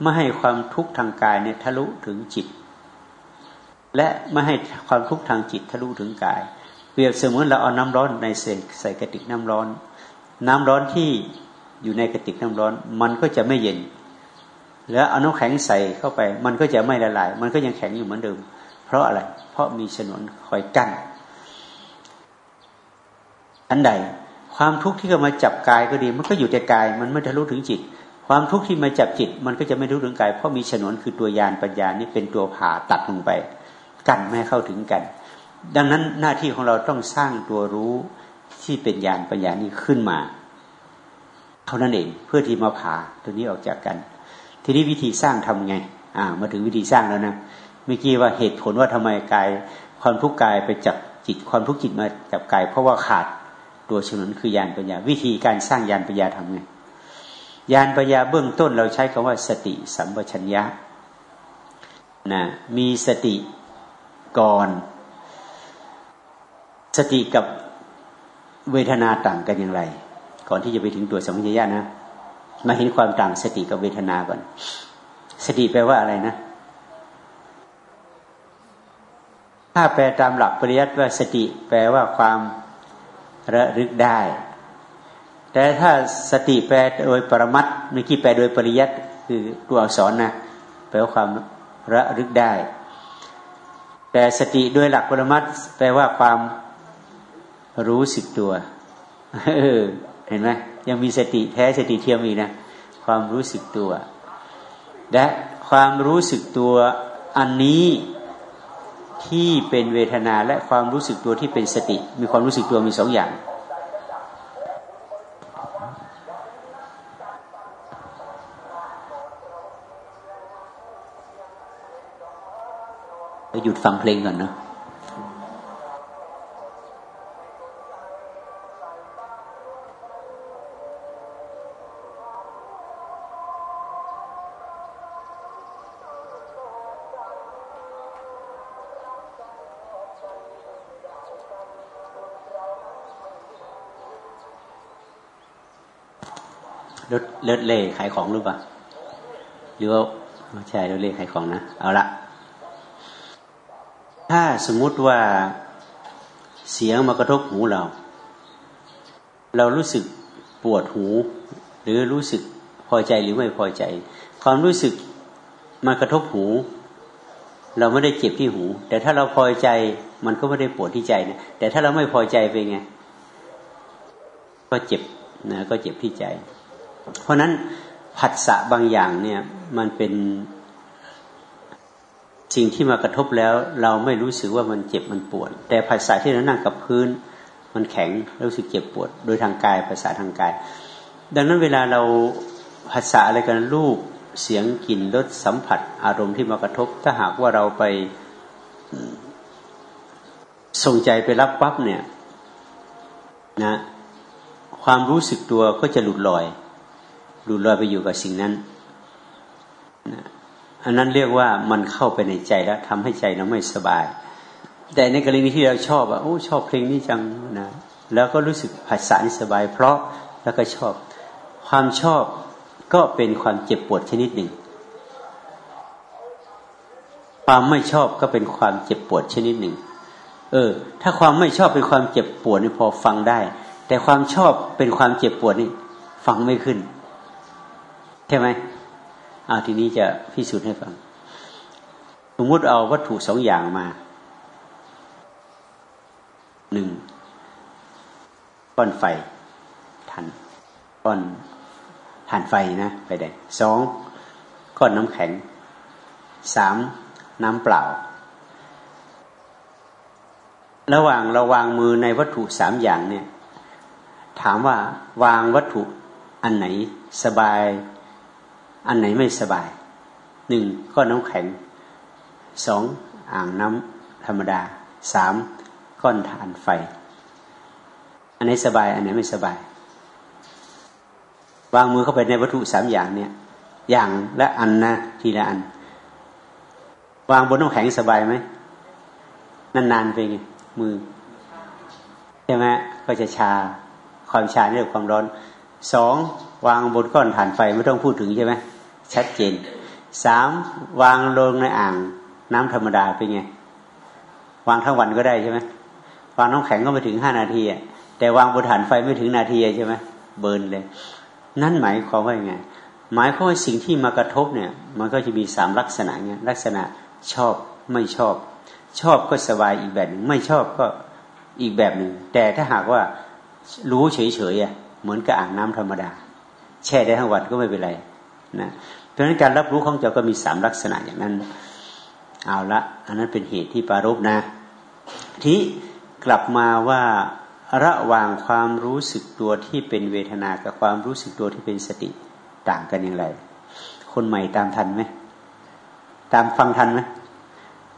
ไม่ให้ความทุกข์ทางกายเนี่ยทะลุถึงจิต และไม่ให้ความทุกข์ทางจิตทะลุถึงกาย เปรียบเสมือนเราเอาน้ำร้อนในใส่ใส่กระติกน้ำร้อน น้ำร้อนที่อยู่ในกระติกน้ำร้อน มันก็จะไม่เย็น แล้วเอาน้ำแข็งใส่เข้าไป มันก็จะไม่ละลาย มันก็ยังแข็งอยู่เหมือนเดิม เพราะอะไร เพราะมีฉนวนคอยกั้น อันใด ความทุกข์ที่ก็มาจับกายก็ดี มันก็อยู่แต่กาย มันไม่ทะลุถึงจิต ความทุกข์ที่มาจับจิต มันก็จะไม่ทะลุถึงกาย เพราะมีฉนวนคือตัวยานปัญญานี่เป็นตัวผ่าตัดลงไป กันไม่เข้าถึงกัน ดังนั้นหน้าที่ของเราต้องสร้างตัวรู้ที่เป็นญาณปัญญานี้ขึ้นมา เท่านั้นเองเพื่อที่มาผ่าตัวนี้ออกจากกัน ทีนี้วิธีสร้างทำไง อ่า มาถึงวิธีสร้างแล้วนะเมื่อกี้ว่าเหตุผลว่าทำไมกายความทุกข์กายไปจับจิตความทุกข์จิตมาจับกาย เพราะว่าขาด ตัวฉนวนคือญาณปัญญา วิธีการสร้างญาณปัญญาทำไงญาณปัญญาเบื้องต้นเราใช้คำว่า สติสัมปชัญญะนะมีสติก่อน สติกับเวทนาต่างกันอย่างไร ก่อนที่จะไปถึงตัวสัมัญญานะมาเห็นความต่างสติกับเวทนาก่อน สติแปลว่าอะไรนะถ้าแปลตามหลักปริยัติว่าสติ แปลว่าความ ระลึกได้ แต่ถ้าสติแปลโดยปรมัตเมื่อกี้แปลโดยปริยัติคือตัวอักษรนะแปลว่าความระลึกได้ แต่สติโดยหลักปรมัตแปลว่าความรู้สึกตัวเออเห็นไหมยังมีสติแท้สติเทียมอีกนะความรู้สึกตัว และความรู้สึกตัวอันนี้ ที่เป็นเวทนาและความรู้สึกตัวที่เป็นสติ มีความรู้สึกตัวมีสองอย่าง ไปหยุดฟังเพลงก่อนเนาะ เลิศเล่ขายของหรือเปล่าหรือว่าไม่ใช่รถเล่ขายของนะเอาละถ้าสมมุติว่าเสียงมากระทบหูเรา เรารู้สึกปวดหู หรือรู้สึกพอใจหรือไม่พอใจ ความรู้สึกมากระทบหู เราไม่ได้เจ็บที่หู แต่ถ้าเราพอใจมันก็ไม่ได้ปวดที่ใจนะแต่ถ้าเราไม่พอใจเป็นไง ก็เจ็บนะก็เจ็บที่ใจ เพราะนั้นผัสสะบางอย่างเนี่ยมันเป็นสิ่งที่มากระทบแล้วเราไม่รู้สึกว่ามันเจ็บมันปวด แต่ผัสสะที่เรานั่งกับพื้น มันแข็งรู้สึกเจ็บปวด โดยทางกายภาษาทางกาย ดังนั้นเวลาเราภาษาอะไรกันรูปเสียงกลิ่นรสสัมผัส อารมณ์ที่มากระทบ ถ้าหากว่าเราไปส่งใจไปรับปั๊บเนี่ยนะความรู้สึกตัวก็จะหลุดลอย หลุดลอยไปอยู่กับสิ่งนั้นอันนั้นเรียกว่ามันเข้าไปในใจแล้วทำให้ใจเราไม่สบาย แต่ในกรณีที่เราชอบอะโอ้ชอบเพลงนี้จังนะแล้วก็รู้สึกภาษานี่สบาย เพราะแล้วก็ชอบ ความชอบก็เป็นความเจ็บปวดชนิดหนึ่ง ความไม่ชอบก็เป็นความเจ็บปวดชนิดหนึ่ง เออ ถ้าความไม่ชอบเป็นความเจ็บปวดนี่พอฟังได้ แต่ความชอบเป็นความเจ็บปวดนี่ฟังไม่ขึ้น ใช่ไหมอาทีนี้จะพิสูจน์ให้ฟัง สมมติเอาวัตถุสองอย่างมาหนึ่งก้อนไฟทันก้อนถ่านไฟนะไฟแดงสองก้อนน้ำแข็งสามน้ำเปล่า ระหว่างเราวางมือในวัตถุสามอย่างเนี่ย ถามว่าวางวัตถุอันไหนสบาย อันไหนไม่สบายหนึ่งก้อนน้ำแข็งสองอ่างน้ำธรรมดาสามก้อนถ่านไฟ อันไหนสบาย อันไหนไม่สบายวางมือเข้าไปในวัตถุสามอย่างเนี่ยอย่างละอันนะทีละอัน วางบนน้ำแข็งสบายไหมนานๆไปไงมือใช่ไหมก็จะชาความชาเนี่ยความร้อนสอง วางบนก้อนถ่านไฟไม่ต้องพูดถึงใช่ไหมชัดเจนสามวางลงในอ่างน้ำธรรมดาเป็นไง วางทั้งวันก็ได้ใช่ไหมวางน้ำแข็งก็ไม่ถึงห้านาทีแต่วางบนถ่านไฟไม่ถึงนาทีใช่ไหมเบิร์นเลย นั่นหมายความว่ายังไง หมายความว่าสิ่งที่มากระทบเนี่ย มันก็จะมีสามลักษณะเนี่ยลักษณะชอบไม่ชอบ ชอบก็สบายอีกแบบหนึ่งไม่ชอบก็อีกแบบหนึ่งแต่ถ้าหากว่ารู้เฉยๆอะเหมือนกับอ่างน้ำธรรมดา แช่ได้ทั้งวันก็ไม่เป็นไรนะเพราะฉะนั้นการรับรู้ของเจ้าก็มีสามลักษณะอย่างนั้น เอาละอันนั้นเป็นเหตุที่ปารบนะ ทีกลับมาว่าระหว่างความรู้สึกตัวที่เป็นเวทนากับความรู้สึกตัวที่เป็นสติต่างกันอย่างไร คนใหม่ตามทันไหมตามฟังทันไหม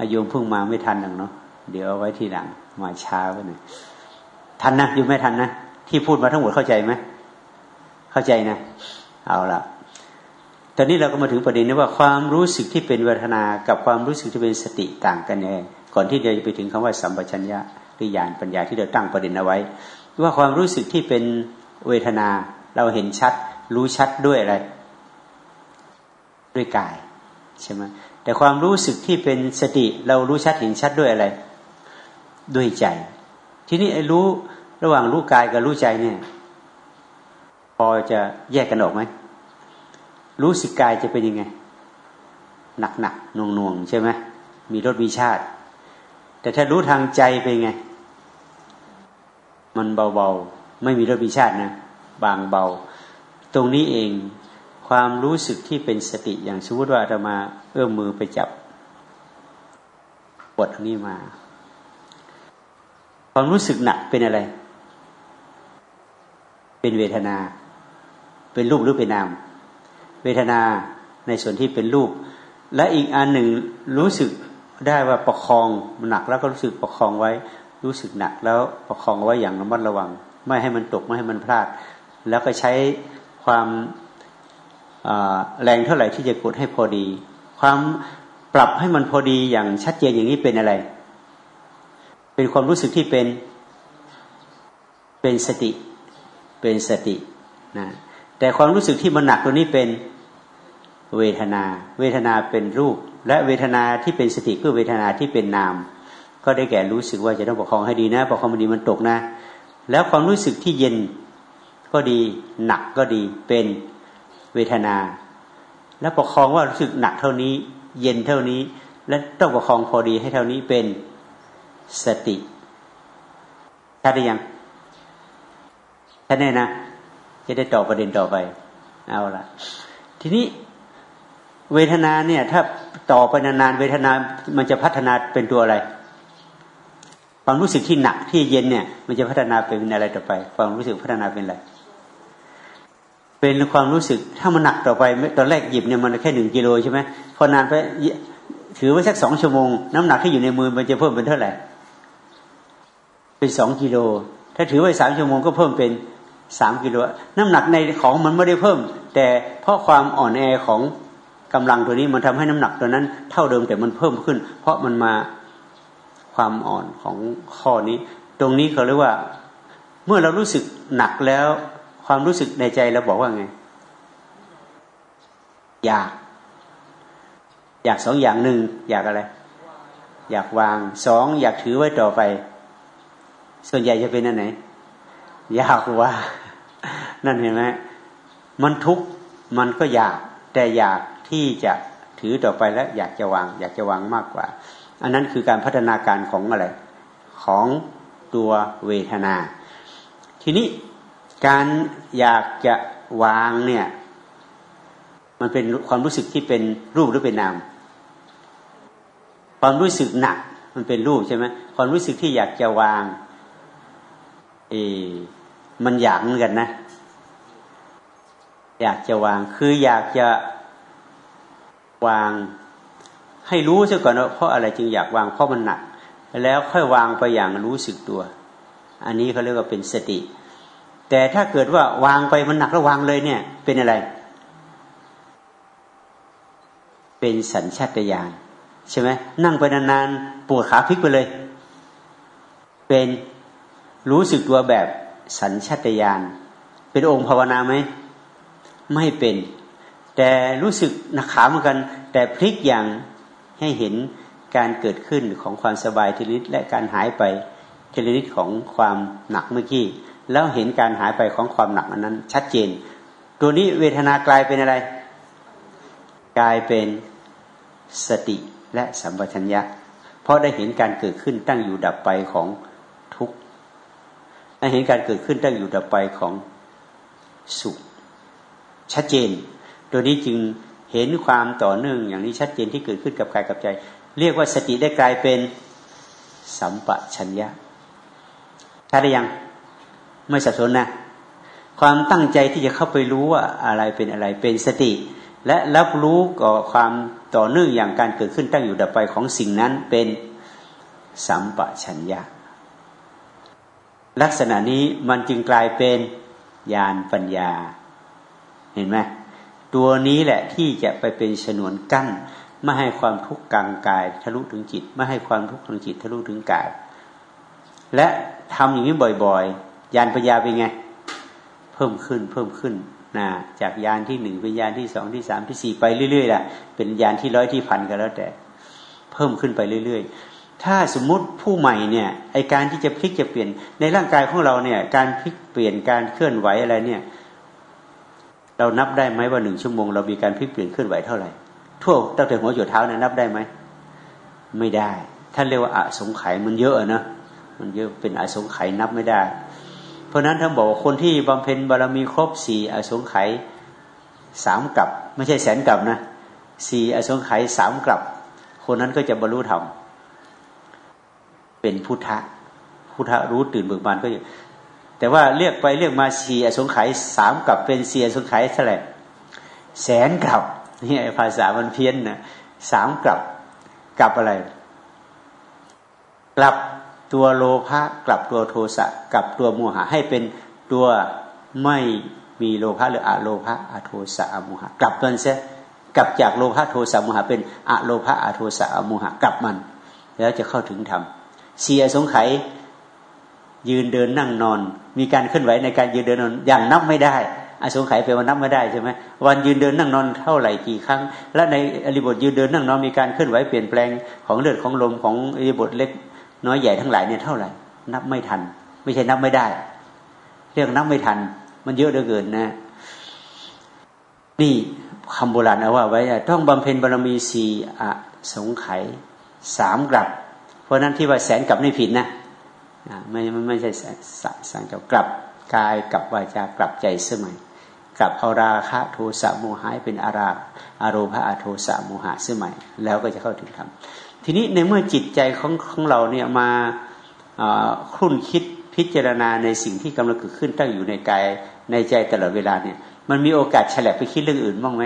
อายุเพิ่งมาไม่ทันหรอกเนาะเดี๋ยวเอาไว้ทีหลังมาช้าไปหน่อยทันนะอยู่ไม่ทันนะที่พูดมาทั้งหมดเข้าใจไหม เข้าใจนะ เอาละตอนนี้เราก็มาถึงประเด็นนี้ว่าความรู้สึกที่เป็นเวทนา กับความรู้สึกที่เป็นสติต่างกันยังไงก่อนที่จะไปถึงคำว่าสัมปชัญญะือญาณปัญญาที่เราตั้งประเด็นเอาไว้ ว่าความรู้สึกที่เป็นเวทนาเราเห็นชัด รู้ชัดด้วยอะไร ด้วยกายใช่ไหมแต่ความรู้สึกที่เป็นสติเรารู้ชัดเห็นชัดด้วยอะไร ด้วยใจ ทีนี้ไอ้รู้ระหว่างรู้กายกับรู้ใจเนี่ย อจะแยกกันออกไหม รู้สึกกายจะเป็นยังไง หนักหนักน่วงน่วงใช่ไหมมีรสมีชาติ แต่ถ้ารู้ทางใจเป็นไง มันเบาๆ ไม่มีรสมีชาตินะ บางเบา ตรงนี้เองความรู้สึกที่เป็นสติอย่างสมมติว่าจะมาเอื้อมมือไปจับปวดนี้มา ความรู้สึกหนักเป็นอะไร เป็นเวทนา เป็นรูปหรือเป็นนาม เวทนาในส่วนที่เป็นรูป และอีกอันหนึ่งรู้สึกได้ว่าประคองหนักแล้วก็รู้สึกประคองไว้ รู้สึกหนักแล้วประคองไว้อย่างระมัดระวัง ไม่ให้มันตกไม่ให้มันพลาด แล้วก็ใช้ความแรงเท่าไหร่ที่จะกดให้พอดี ความปรับให้มันพอดีอย่างชัดเจนอย่างนี้เป็นอะไร เป็นความรู้สึกที่เป็นเป็นสติ เป็นสตินะ แต่ความรู้สึกที่มันหนักตัวนี้เป็นเวทนา เวทนาเป็นรูป และเวทนาที่เป็นสติคือเวทนาที่เป็นนาม ก็ได้แก่รู้สึกว่าจะต้องประคองให้ดีนะประคองมันดีมันตกนะ แล้วความรู้สึกที่เย็นก็ดีหนักก็ดีเป็นเวทนา แล้วประคองว่ารู้สึกหนักเท่านี้ เย็นเท่านี้ และต้องประคองพอดีให้เท่านี้เป็นสติชัดหรือยังชัดแน่นะ จะได้ตอบประเด็นต่อไป เอาละทีนี้เวทนาเนี่ย ถ้าต่อไปนานๆเวทนามันจะพัฒนาเป็นตัวอะไร ความรู้สึกที่หนักที่เย็นเนี่ย มันจะพัฒนาเป็นอะไรต่อไป ความรู้สึกพัฒนาเป็นอะไรเป็นความรู้สึกถ้ามันหนักต่อไปตอนแรกหยิบเนี่ยมันแค่หนึ่งกิโลใช่ไหมพอนานไปถือไว้สักสองชั่วโมง น้ำหนักที่อยู่ในมือมันจะเพิ่มเป็นเท่าไหร่เป็นสองกิโลถ้าถือไว้สามชั่วโมงก็เพิ่มเป็น สามกิโลน้ำหนักในของมันไม่ได้เพิ่ม แต่เพราะความอ่อนแอของกำลังตัวนี้มันทำให้น้ำหนักตัวนั้น เท่าเดิมแต่มันเพิ่มขึ้น เพราะมันมาความอ่อนของข้อนี้ ตรงนี้เขาเรียกว่า เมื่อเรารู้สึกหนักแล้ว ความรู้สึกในใจเราบอกว่าไง อยาก อยากสองอย่างหนึ่งอยากอะไร อยากวางสองอยากถือไว้ต่อไป ส่วนใหญ่จะเป็นอันไหนอยากว่า นั่นเห็นไหมมันทุกข์มันก็อยากแต่อยากที่จะถือต่อไปแล้วอยากจะวาง อยากจะวางมากกว่า อันนั้นคือการพัฒนาการของอะไรของตัวเวทนา ทีนี้การอยากจะวางเนี่ยมันเป็นความรู้สึกที่เป็นรูปหรือเป็นนาม ความรู้สึกหนักมันเป็นรูปใช่ไหมความรู้สึกที่อยากจะวางเอมันอยากเหมือนกันนะ อยากจะวาง คืออยากจะวางให้รู้ซะก่อนว่าเพราะอะไรจึงอยากวางเพราะมันหนัก แล้วค่อยวางไปอย่างรู้สึกตัว อันนี้เขาเรียกว่าเป็นสติ แต่ถ้าเกิดว่าวางไปมันหนักแล้ววางเลยเนี่ย เป็นอะไร เป็นสัญชาตญาณใช่ไหมนั่งไปนานๆปวดขาพลิกไปเลย เป็นรู้สึกตัวแบบสัญชาตญาณเป็นองค์ภาวนาไหม ไม่เป็น แต่รู้สึกหนักขาเหมือนกัน แต่พลิกอย่างให้เห็นการเกิดขึ้นของความสบายทีนิดและการหายไปทีนิดของความหนักเมื่อกี้แล้วเห็นการหายไปของความหนักอันนั้น ชัดเจน ตัวนี้เวทนากลายเป็นอะไร กลายเป็นสติและสัมปชัญญะ เพราะได้เห็นการเกิดขึ้นตั้งอยู่ดับไปของทุกข์ได้เห็นการเกิดขึ้นตั้งอยู่ดับไปของสุข ชัดเจนตัวนี้จึงเห็นความต่อเนื่องอย่างนี้ชัดเจนที่เกิดขึ้นกับกายกับใจ เรียกว่าสติได้กลายเป็นสัมปชัญญะชัดได้ยังไม่สับสนนะความตั้งใจที่จะเข้าไปรู้ว่าอะไรเป็นอะไรเป็นสติ และรับรู้กับความต่อเนื่องอย่างการเกิดขึ้นตั้งอยู่ดับไปของสิ่งนั้นเป็นสัมปชัญญะลักษณะนี้มันจึงกลายเป็นญาณปัญญา เห็นไหมตัวนี้แหละที่จะไปเป็นฉนวนกั้นไม่ให้ความทุกข์กลางกายทะลุถึงจิตไม่ให้ความทุกข์ทางจิตทะลุถึงกาย และทำอย่างนี้บ่อยๆ ยานปัญญาเป็นไง เพิ่มขึ้นเพิ่มขึ้นนะจากยานที่หนึ่งเป็นยานที่สองที่สามที่สี่ไปเรื่อยๆแหละเป็นยานที่ร้อยที่พันก็แล้วแต่ เพิ่มขึ้นไปเรื่อย ๆ ถ้าสมมุติผู้ใหม่เนี่ยไอการที่จะพลิกจะเปลี่ยนในร่างกายของเราเนี่ย การพลิกเปลี่ยนการเคลื่อนไหวอะไรเนี่ย เรานับได้ไหมว่าหนึ่งชั่วโมงเรามีการพลิกเปลี่ยนเคลื่อนไหวเท่าไหร่ทั่วตั้งแต่หัวจดเท้านี่ยนับได้ไหมไม่ได้ท่านเรียกว่าอาสงไขยมันเยอะนะมันเยอะเป็นอาสงไขยนับไม่ได้ เพราะนั้นท่านบอกว่าคนที่บำเพ็ญบารมีครบสี่อาสงไขยสามกลับ ไม่ใช่แสนกลับนะสี่อาสงไขยสามกลับ คนนั้นก็จะบรรลุธรรมเป็นพุทธะพุทธะรู้ตื่นเบิกบานก็อยู่ แต่ว่าเรียกไปเรียกมาสี่อสงไขยสามกับเป็นสี่อสงไขยเท่าไหร่แสนกลับนี่ภาษามันเพี้ยนนะสามกลับกลับอะไร กลับตัวโลภะกลับตัวโทสะกลับตัวโมหะให้เป็นตัวไม่มีโลภะหรืออะโลภะอะโทสะอะโมหะกลับมันเสียกลับจากโลภะโทสะโมหะเป็นอะโลภะอะโทสะอะโมหะกลับมัน แล้วจะเข้าถึงธรรมเสียสงไขย ยืนเดินนั่งนอน มีการเคลื่อนไหวในการยืนเดินนอนอย่างนับไม่ได้อสงไขยเป็นวันนับไม่ได้ใช่ไหมวันยืนเดินนั่งนอนเท่าไหร่กี่ครั้ง และในอริบทยืนเดินนั่งนอนมีการเคลื่อนไหวเปลี่ยนแปลงของเลือดของลมของอริบทเล็กน้อยใหญ่ทั้งหลายเนี่ยเท่าไหร่ นับไม่ทัน ไม่ใช่นับไม่ได้ เรื่องนับไม่ทัน มันเยอะเหลือเกินนะ นี่คำโบราณเอาว่าไว้ต้องบำเพ็ญบารมีสี่อสงไขยสามกลับ เพราะนั้นที่ว่าแสนกลับไม่ผิดนะ ไม่ไม่ใช่สังเกับกลับกายกลับวาจากลับใจเสมัยกลับเอาราคะโทสะโมหะเป็นอาราอารมณ์อโทสะโมหะเสมัยแล้วก็จะเข้าถึงธรรมทีนี้ในเมื่อจิตใจของของเราเนี่ยมาคุ้นคิดพิจารณาในสิ่งที่กำลังเกิดขึ้นตั้งอยู่ในกายในใจตลอดเวลาเนี่ยมมันมีโอกาสฉลับไปคิดเรื่องอื่นบ้างไหม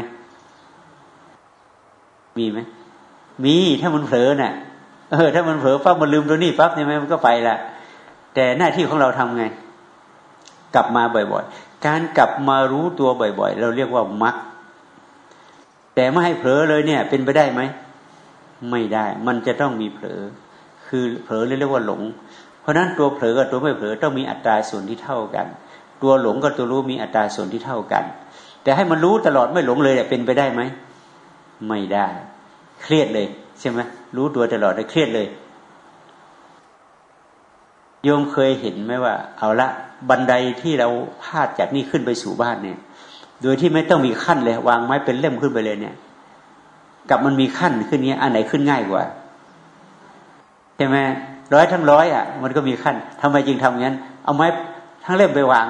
มีไหมมีถ้ามันเผลอเนะ่ะเออถ้ามันเผลอปั๊บมันลืมตัวนี้ปั๊บใช่ไหมมันก็ไปละ แต่หน้าที่ของเราทำไง กลับมาบ่อยๆ การกลับมารู้ตัวบ่อย ๆ เราเรียกว่ามักแต่ไม่ให้เผลอเลยเนี่ย เป็นไปได้ไหมไม่ได้ มันจะต้องมีเผลอ คือเผลอเรียกว่าหลง เพราะนั้นตัวเผลอกับตัวไม่เผลอต้องมีอัตราส่วนที่เท่ากัน ตัวหลงกับตัวรู้มีอัตราส่วนที่เท่ากัน แต่ให้มันรู้ตลอดไม่หลงเลยเป็นไปได้ไหมไม่ได้ เครียดเลยใช่ไหมรู้ตัวตลอดเลยเครียดเลย โยมเคยเห็นไหมว่า เอาละบันไดที่เราพาดจากนี่ขึ้นไปสู่บ้านเนี่ย โดยที่ไม่ต้องมีขั้นเลย วางไม้เป็นเล่มขึ้นไปเลยเนี่ย กับมันมีขั้นขึ้นนี้อันไหนขึ้นง่ายกว่าใช่ไหมร้อยทั้งร้อยอะ มันก็มีขั้นทำไมจึงทำงั้น เอาไม้ทั้งเล่มไปวาง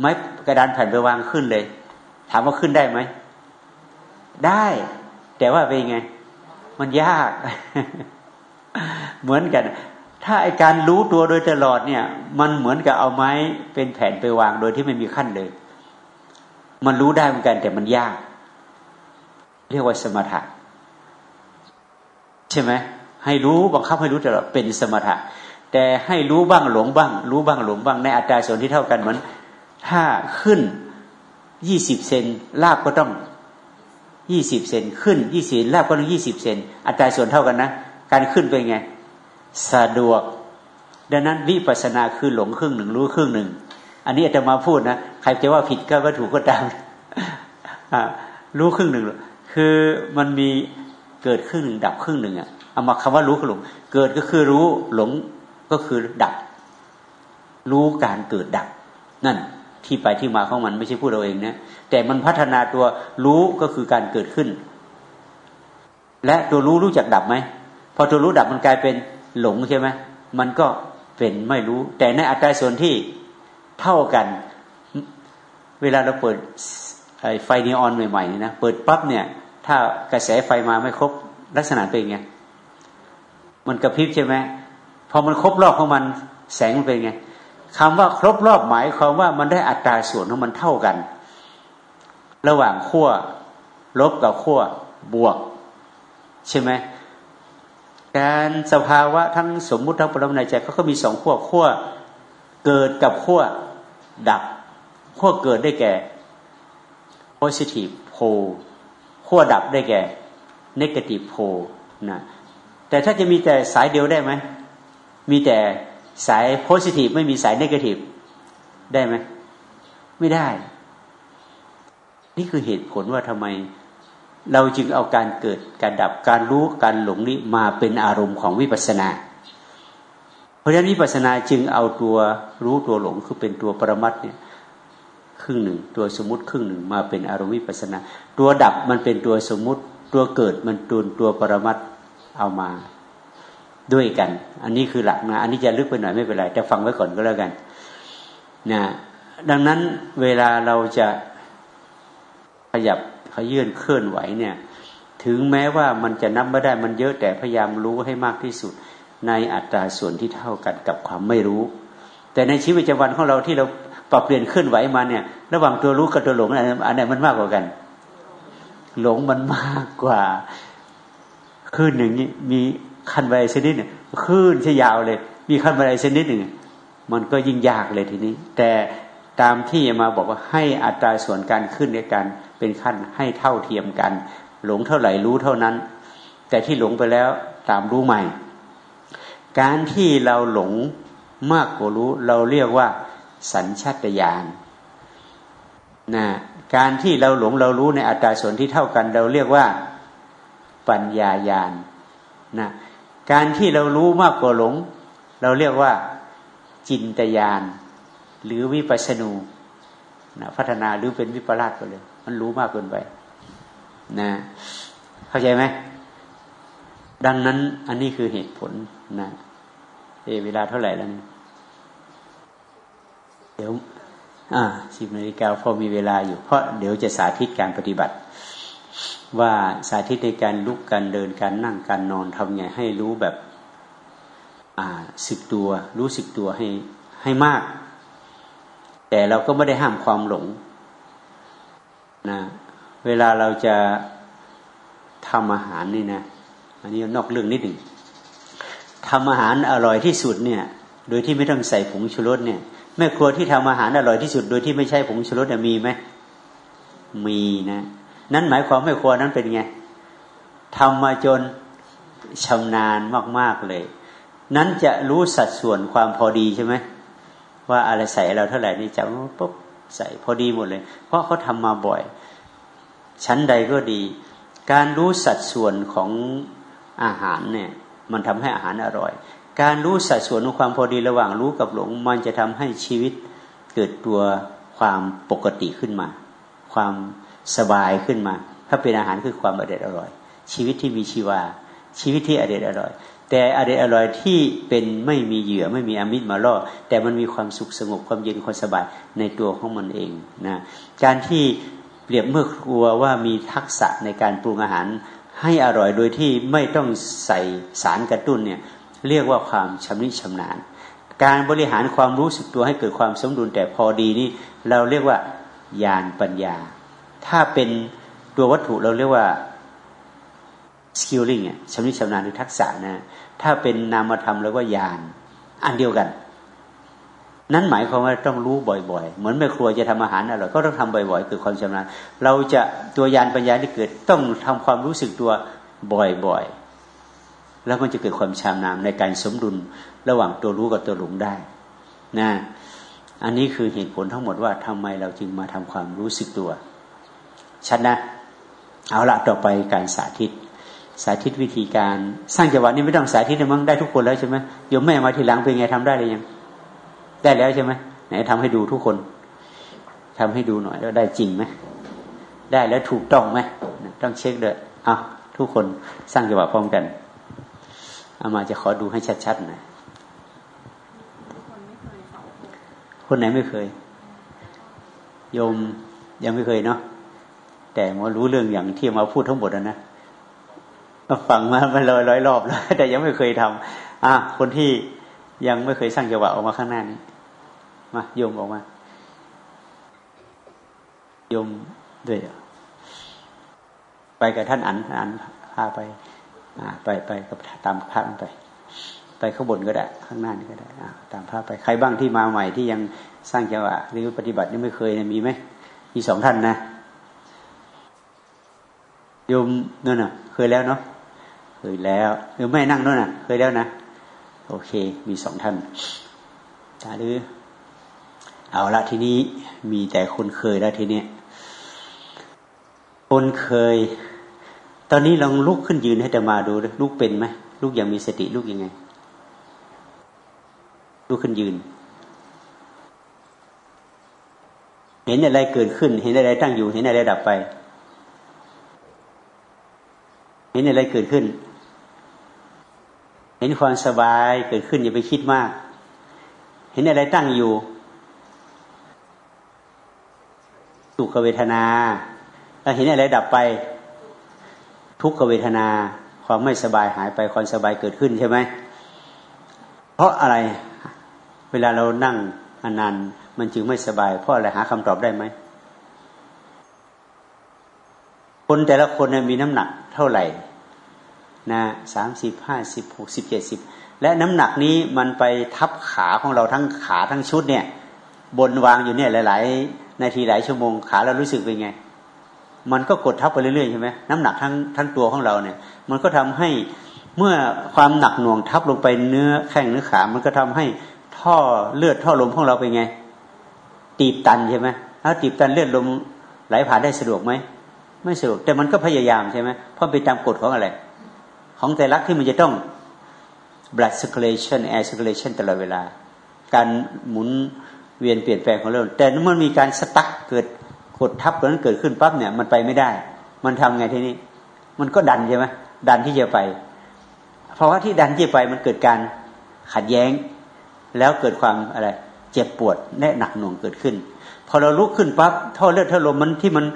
ไม้กระดานแผ่นไปวางขึ้นเลย ถามว่าขึ้นได้ไหมได้ แต่ว่าเป็นไง มันยาก เหมือนกัน ถ้าไอการรู้ตัวโดยตลอดเนี่ย มันเหมือนกับเอาไม้เป็นแผ่นไปวางโดยที่ไม่มีขั้นเลย มันรู้ได้เหมือนกันแต่มันยาก เรียกว่าสมถะใช่ไหมให้รู้บังคับให้รู้ตลอดเป็นสมถะ แต่ให้รู้บ้างหลงบ้าง รู้บ้างหลงบ้างในอัตราส่วนที่เท่ากันเหมือนถ้าขึ้นยี่สิบเซนลาบก็ต้องยี่สิบเซนขึ้นยี่สิบลาบก็ต้องยี่สิบเซนอัตราส่วนเท่ากันนะ การขึ้นเป็นไง สะดวก ดังนั้นวิปัสนาคือหลงครึ่งหนึ่งรู้ครึ่งหนึ่ง อันนี้อาจจะมาพูดนะใครจะว่าผิดก็ว่าถูกก็ตามรู้ครึ่งหนึ่งคือมันมีเกิดครึ่งหนึ่งดับครึ่งหนึ่งอะเอามาคำว่ารู้คือหลง เกิดก็คือรู้หลงก็คือดับ รู้การเกิดดับ นั่นที่ไปที่มาของมันไม่ใช่พูดเราเองนะแต่มันพัฒนาตัวรู้ก็คือการเกิดขึ้น และตัวรู้รู้จักดับไหมพอตัวรู้ดับมันกลายเป็น หลงใช่ไหมมันก็เป็นไม่รู้ แต่ในอัตราส่วนที่เท่ากัน เวลาเราเปิดไฟนีออนใหม่ๆนี่นะเปิดปั๊บเนี่ย ถ้ากระแสไฟมาไม่ครบลักษณะเป็นไงมันกระพริบใช่ไหมพอมันครบรอบของมันแสงมันเป็นไงคำว่าครบรอบหมายความว่ามันได้อัตราส่วนของมันเท่ากัน ระหว่างขั้วลบกับขั้วบวก ใช่ไหม การสภาวะทั้งสมมุติทั้งปรมัยใจเขาก็มีสองขั้วขั้วเกิดกับขั้วดับขั้วเกิดได้แก่ positive pole ขั้วดับได้แก่ negative pole นะแต่ถ้าจะมีแต่สายเดียวได้ไหมมีแต่สาย positive ไม่มีสาย negative ได้ไหมไม่ได้ นี่คือเหตุผลว่าทำไม เราจึงเอาการเกิดการดับการรู้การหลงนี้มาเป็นอารมณ์ของวิปัสนา เพราะฉะนั้นวิปัสนาจึงเอาตัวรู้ตัวหลงคือเป็นตัวปรมัตเนี่ยครึ่งหนึ่ง ตัวสมมติครึ่งหนึ่งมาเป็นอารมณ์วิปัสนา ตัวดับมันเป็นตัวสมมติ ตัวเกิดมันตัวตัวปรมัตเอามาด้วยกัน อันนี้คือหลักนะ อันนี้จะลึกไปหน่อยไม่เป็นไร แต่ฟังไว้ก่อนก็แล้วกันนะดังนั้นเวลาเราจะขยับ เขายื่นเคลื่อนไหวเนี่ย ถึงแม้ว่ามันจะนับไม่ได้มันเยอะแต่พยายามรู้ให้มากที่สุด ในอัตราส่วนที่เท่ากันกับความไม่รู้ แต่ในชีวิตประจำวันของเราที่เราปรับเปลี่ยนเคลื่อนไหวมาเนี่ย ระหว่างตัวรู้กับตัวหลงอันไหนมันมากกว่ากัน หลงมันมากกว่าคลื่นหนึ่งนี้มีขั้นบันไดชนิดหนึ่งคลื่นจะยาวเลย มีขั้นบันไดชนิดหนึ่งมันก็ยิ่งยากเลยทีนี้ แต่ตามที่มาบอกว่าให้อัตราส่วนการขึ้นในการ เป็นขั้นให้เท่าเทียมกัน หลงเท่าไหร่รู้เท่านั้น แต่ที่หลงไปแล้วตามรู้ใหม่ การที่เราหลงมากกว่ารู้ เราเรียกว่า สัญชาตญาณนะการที่เราหลงเรารู้ในอัตราส่วนที่เท่ากัน เราเรียกว่าปัญญาญาณนะการที่เรารู้มากกว่าหลง เราเรียกว่าจินตญาณหรือวิปัสสนูนะพัฒนาหรือเป็นวิปลาสไปเลย มันรู้มากเกินไป นะ เข้าใจไหมดังนั้น อันนี้คือเหตุผลนะเอเวลาเท่าไหร่แล้วเนี่เดี๋ยว อ่าสิบนาฬิกาพอมีเวลาอยู่ เพราะเดี๋ยวจะสาธิตการปฏิบัติ ว่าสาธิตในการลุกการเดินการนั่งการนอนทำไงให้รู้แบบ อ่าสึกตัว รู้สึกตัวให้ให้มาก แต่เราก็ไม่ได้ห้ามความหลง นะเวลาเราจะทำอาหารนี่นะอันนี้นอกเรื่องนิดหนึ่งทำอาหารอร่อยที่สุดเนี่ย โดยที่ไม่ต้องใส่ผงชูรสเนี่ยแม่ครัวที่ทำอาหารอร่อยที่สุด โดยที่ไม่ใช่ผงชูรสมีไหมมีนะ นั่นหมายความแม่ครัวนั้นเป็นไงทำมาจนชำนาญมาก ๆเลย นั้นจะรู้สัดส่วนความพอดีใช่ไหมว่าอะไรใส่เราเท่าไหร่นี่จำปุ๊บ ใส่พอดีหมดเลย เพราะเขาทำมาบ่อย ชั้นใดก็ดี การรู้สัดส่วนของอาหารเนี่ยมันทำให้อาหารอร่อย การรู้สัดส่วนของความพอดีระหว่างรู้กับหลง มันจะทำให้ชีวิตเกิดตัวความปกติขึ้นมา ความสบายขึ้นมา ถ้าเป็นอาหารคือความอร่อยอร่อย ชีวิตที่มีชีวา ชีวิตที่อร่อยอร่อย แต่อร่อยอร่อยที่เป็นไม่มีเหยื่อไม่มีอมิตรมาล่อ แต่มันมีความสุขสงบความเย็นความสบายในตัวของมันเองนะการที่เปรียบเมื่อครัวว่ามีทักษะในการปรุงอาหาร ให้อร่อยโดยที่ไม่ต้องใส่สารกระตุ้นเนี่ยเรียกว่าความชำนิชำนาญ การบริหารความรู้สึกตัวให้เกิดความสมดุลแต่พอดีนี่เราเรียกว่าญาณปัญญา ถ้าเป็นตัววัตถุเราเรียกว่า สกิลลิ่งอะชำนิชำนาญหรือทักษะนะ ถ้าเป็นนามธรรมแล้วก็ญาณอันเดียวกัน นั้นหมายความว่าต้องรู้บ่อยๆ เหมือนแม่ครัวจะทำอาหารอร่อยก็ต้องทำบ่อยๆเกิดความชำนาญ เราจะตัวยานปัญญาที่เกิดต้องทำความรู้สึกตัวบ่อยๆ แล้วมันจะเกิดความชำนาญในการสมดุลระหว่างตัวรู้กับตัวหลงได้นะอันนี้คือเหตุผลทั้งหมดว่าทำไมเราจึงมาทำความรู้สึกตัวชัดนะ เอาละต่อไปการสาธิต สาธิตวิธีการสร้างจังหวะนี้ไม่ต้องสาธิตมั้งได้ทุกคนแล้วใช่ไหมโยมแม่มาทีหลังเป็นไงทำได้เลยยัง ได้แล้วใช่ไหมไหนทำให้ดูทุกคนทำให้ดูหน่อยแล้วได้จริงไหมได้แล้วถูกต้องไหมต้องเช็คด้วยอะทุกคนสร้างจังหวะพร้อมกันเอามาจะขอดูให้ชัดๆหน่อยคนไหนไม่เคย โยมยังไม่เคยเนาะแต่มารู้เรื่องอย่างที่มาพูดทั้งหมดนะ ฟังมาเป็นร้อยร้อยรอบแล้ว แต่ยังไม่เคยทำอะคนที่ยังไม่เคยสร้างจังหวะออกมาข้างหน้านี้มาโยมออกมาโยมด้วยไปกับท่านอันอันพาไป อ่า ไปไปกับตามพระไป ไปข้างบนก็ได้ ข้างหน้านี่ก็ได้อ่าตามพระไปใครบ้างที่มาใหม่ที่ยังสร้างจังหวะหรือปฏิบัติยังไม่เคยมีไหมมีสองท่านนะโยมนั่นน่ะ เคยแล้วเนาะ เคยแล้วหรือไม่นั่งนู่นน่ะเคยแล้วนะ โอเค มีสองท่านตาหรือเอาละทีนี้มีแต่คนเคยแล้วทีนี้คนเคย ตอนนี้ลองลุกขึ้นยืนให้แต่มาดูลุกเป็นไหมลุกอย่างมีสติลุกยังไงลุกขึ้นยืน เห็นอะไรเกิดขึ้น เห็นอะไรตั้งอยู่ เห็นอะไรดับไป เห็นอะไรเกิดขึ้น เห็นความสบายเกิดขึ้นอย่าไปคิดมาก เห็นอะไรตั้งอยู่สุขเวทนาแล้วเห็นอะไรดับไป ทุกขเวทนา ความไม่สบายหายไปความสบายเกิดขึ้นใช่ไหมเพราะอะไรเวลาเรานั่งอนันต์มันจึงไม่สบาย เพราะอะไรหาคำตอบได้ไหมคนแต่ละคนมีน้ำหนักเท่าไหร่ นะสามสิบห้าสิบหกสิบเจ็ดสิบและน้ำหนักนี้มันไปทับขาของเราทั้งขาทั้งชุดเนี่ย บนวางอยู่เนี่ยหลาย ๆ นาทีหลายชั่วโมงขาเรารู้สึกเป็นไง มันก็กดทับไปเรื่อยๆใช่ไหมน้ำหนักทั้งทั้งตัวของเราเนี่ย มันก็ทำให้เมื่อความหนักหน่วงทับลงไปเนื้อแข้งเนื้อขา มันก็ทำให้ท่อเลือดท่อลมของเราเป็นไง ตีบตันใช่ไหมถ้าตีบตันเลือดลมไหลผ่านได้สะดวกไหมไม่สะดวกแต่มันก็พยายามใช่ไหมเพราะไปตามกฎของอะไร ของแต่ละที่มันจะต้อง blood circulation air circulation ตลอดเวลา การหมุนเวียนเปลี่ยนแปลงของเรื่องแต่เมื่อมีการสตั๊กเกิดกดทับนั้นเกิดขึ้นปั๊บเนี่ยมันไปไม่ได้ มันทำไงทีนี้ มันก็ดันใช่ไหมดันที่จะไป เพราะว่าที่ดันที่จะไปมันเกิดการขัดแย้ง แล้วเกิดความอะไรเจ็บปวดแน่หนักหน่วงเกิดขึ้น พอเราลุกขึ้นปั๊บท่อเลือดท่อลมมันที่มัน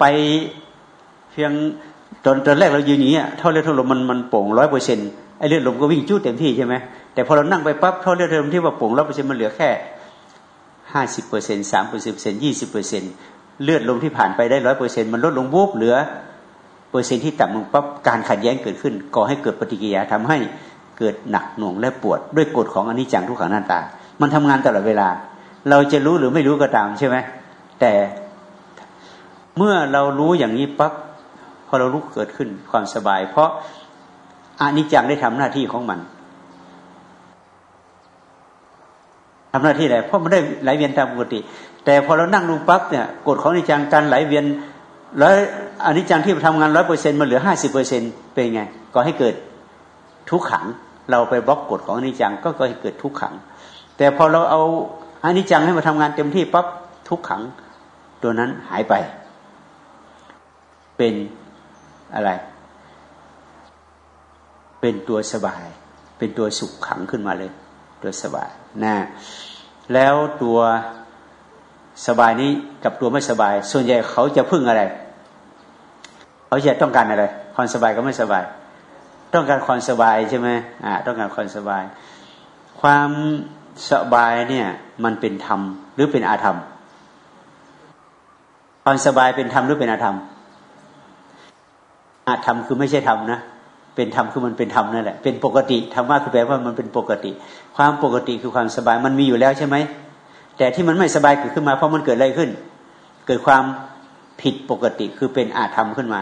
ไปเพียง ตอนตอนแรกเรายืนอย่างนี้ท่อเลือดท่อลมมันมันโป่งร้อยเปอร์เซ็นต์ไอ้เลือดลมก็วิ่งจู้เต็มที่ใช่ไหมแต่พอเรานั่งไปปั๊บท่อเลือดท่อลมที่ว่าโป่งร้อยเปอร์เซ็นต์มันเหลือแค่ห้าสิบเปอร์เซ็นต์สามเปอร์เซ็นต์ยี่สิบเปอร์เซ็นต์เลือดลมที่ผ่านไปได้ร้อยเปอร์เซ็นต์มันลดลงวูบเหลือเปอร์เซ็นต์ที่ต่ำลงปั๊บการขัดแย้งเกิดขึ้นก่อให้เกิดปฏิกิริยาทำให้เกิดหนักหน่วงและปวด ด้วยกฎของอนิจจังทุกขังอนัตตา มันทำงานตลอดเวลา เราจะรู้หรือไม่รู้ก็ตามใช่ไหมแต่เมื่อเรารู้อย่างนี้ปั๊บ อเรารู้เกิดขึ้นความสบาย เพราะอนิจจังได้ทำหน้าที่ของมันทำหน้าที่อะไรเพราะมันได้ไหลเวียนตามปกติ แต่พอเรานั่งลงปั๊บเนี่ยกฎของอนิจจังการไหลเวียนแล้วอนิจจังที่ทำงานร้อยเปอร์เซ็นต์มันเหลือห้าสิบเปอร์เซ็นเป็นไง ก็ให้เกิดทุกขัง เราไปบล็อกกฎของอนิจจังก็ก็ให้เกิดทุกขัง แต่พอเราเอาอนิจจังให้มาทำงานเต็มที่ปั๊บทุกขัง ตัวนั้นหายไป เป็น อะไร เป็นตัวสบาย เป็นตัวสุขขังขึ้นมาเลย ตัวสบายนะแล้วตัวสบายนี้กับตัวไม่สบาย ส่วนใหญ่เขาจะพึ่งอะไร เขาจะต้องการอะไร ความสบายก็ไม่สบาย ต้องการความสบายใช่ไหมอ่า ต้องการความสบาย ความสบายเนี่ย มันเป็นธรรมหรือเป็นอาธรรม ความสบายเป็นธรรมหรือเป็นอาธรรม อาธรรมคือไม่ใช่ธรรมนะเป็นธรรมคือมันเป็นธรรมนั่นแหละเป็นปกติธรรมะคือแปลว่ามันเป็นปกติ ความปกติคือความสบายมันมีอยู่แล้วใช่ไหมแต่ที่มันไม่สบายเกิดขึ้นมาเพราะมันเกิดอะไรขึ้น เกิดความผิดปกติคือเป็นอาธรรมขึ้นมา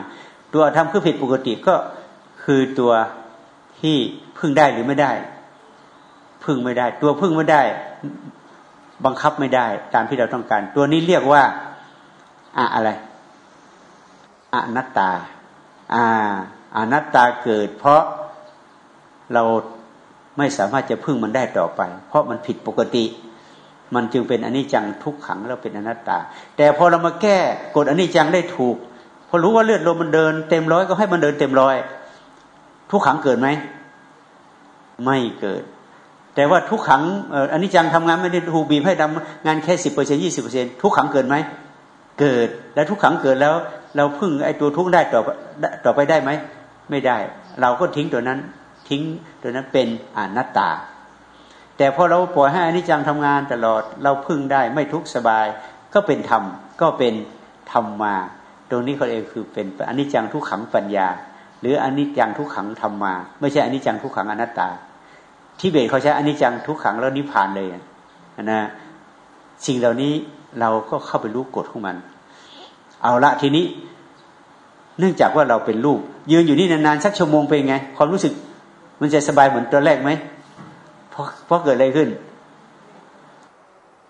ตัวธรรมคือผิดปกติก็คือตัวที่พึ่งได้หรือไม่ได้ พึ่งไม่ได้ ตัวพึ่งไม่ได้ บังคับไม่ได้ ตามที่เราต้องการ ตัวนี้เรียกว่าอะอะไรอนัตตา อ่าอนัตตาเกิด เพราะเราไม่สามารถจะพึ่งมันได้ต่อไป เพราะมันผิดปกติ มันจึงเป็นอนิจจังทุกขังแล้วเป็นอนัตตา แต่พอเรามาแก้กฎอนิจจังได้ถูกพอรู้ว่าเลือดลมมันเดินเต็มร้อยก็ให้มันเดินเต็มร้อยทุกขังเกิดไหมไม่เกิด แต่ว่าทุกขังอนิจจังทำงานไม่ได้ถูกบีบให้ทำงานแค่สิบเปอร์เซ็นยี่สิบเปอร์เซ็นทุกขังเกิดไหมเกิด แล้วทุกขังเกิดแล้ว เราพึ่งไอ้ตัวทุกข์ได้ต่อต่อไปได้ไหมไม่ได้ เราก็ทิ้งตัวนั้น ทิ้งตัวนั้นเป็นอนัตตา แต่พอเราปล่อยให้อนิจจังทำงานตลอด เราพึ่งได้ไม่ทุกข์สบาย ก็เป็นธรรมก็เป็นธรรมมา ตรงนี้เขาเองคือเป็นอนิจจังทุกขังปัญญา หรืออนิจจังทุกขังธรรมมา ไม่ใช่อนิจจังทุกขังอนัตตาที่เบสเขาใช้อนิจจังทุกขังแล้วนิพพานเลยนะสิ่งเหล่านี้เราก็เข้าไปรู้กฎของมัน เอาละทีนี้ เนื่องจากว่าเราเป็นลูก ยืนอยู่นี่นานๆสักชั่วโมงเป็นไง ความรู้สึก มันจะสบายเหมือนตัวแรกไหมเพราะเพราะเกิดอะไรขึ้น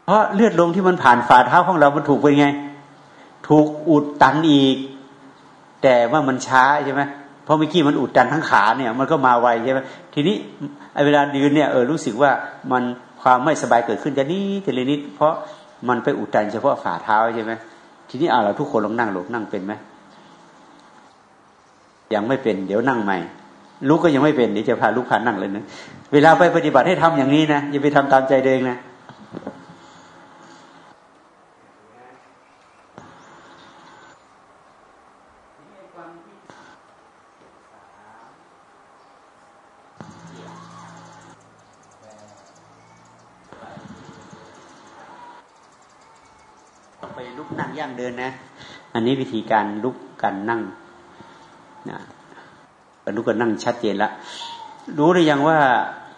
เพราะเลือดลมที่มันผ่านฝ่าเท้าของเรา มันถูกไปไง ถูกอุดตันอีก แต่ว่ามันช้าใช่ไหมเพราะเมื่อกี้มันอุดตันทั้งขาเนี่ย มันก็มาไวใช่ไหมทีนี้ไอเวลายืนเนี่ยเออรู้สึกว่ามันความไม่สบายเกิดขึ้นจะนี้ทีละนิด เพราะมันไปอุดตันเฉพาะฝ่าเท้าใช่ไหม ทีนี้เอาเราทุกคนลองนั่งลบนั่งเป็นไหมยังไม่เป็น เดี๋ยวนั่งใหม่ลูกก็ยังไม่เป็นเดี๋ยวจะพาลูกพานั่งเลยนะเวลาไปปฏิบัติให้ทำอย่างนี้นะอย่าไปทำตามใจเองนะไปลุก นั่งย่างเดินะ อันนี้วิธีการลุกการนั่งนะลุกก็นั่งชัดเจนละรู้หรือยังว่า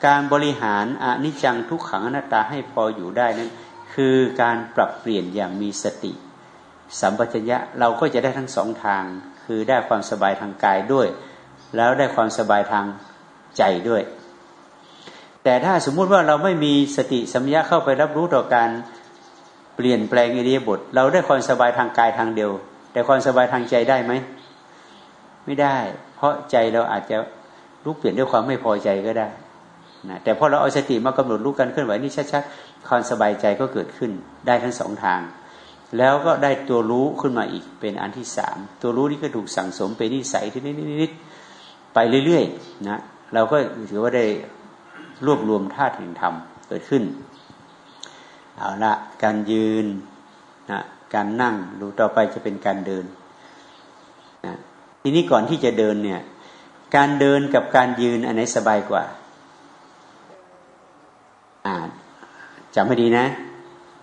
การบริหารอนิจจังทุกขังอนัตตาให้พออยู่ได้นั้น คือการปรับเปลี่ยนอย่างมีสติ สัมปชัญญะเราก็จะได้ทั้งสองทาง คือได้ความสบายทางกายด้วย แล้วได้ความสบายทางใจด้วย แต่ถ้าสมมุติว่าเราไม่มีสติสัมยาเข้าไปรับรู้ต่อการ เปลี่ยนแปลงอิริยาบถเราได้ความสบายทางกายทางเดียว แต่ความสบายทางใจได้ไหมไม่ได้ เพราะใจเราอาจจะลุกเปลี่ยนด้วยความไม่พอใจก็ได้นะแต่พอเราเอาสติมากำหนดรู้กันเคลื่อนไหวนี่ชัดๆความสบายใจก็เกิดขึ้นได้ทั้งสองทาง แล้วก็ได้ตัวรู้ขึ้นมาอีกเป็นอันที่สามตัวรู้นี่ก็ถูกสั่งสมเป็นนิสัยที่นิดๆไปเรื่อยๆนะเราก็ถือว่าได้รวบรวมธาตุแห่งธรรมเกิดขึ้น เอาละการยืนนะการนั่งดูต่อไปจะเป็นการเดินนะทีนี้ก่อนที่จะเดินเนี่ย การเดินกับการยืนอันไหนสบายกว่าอ่าจำให้ดีนะ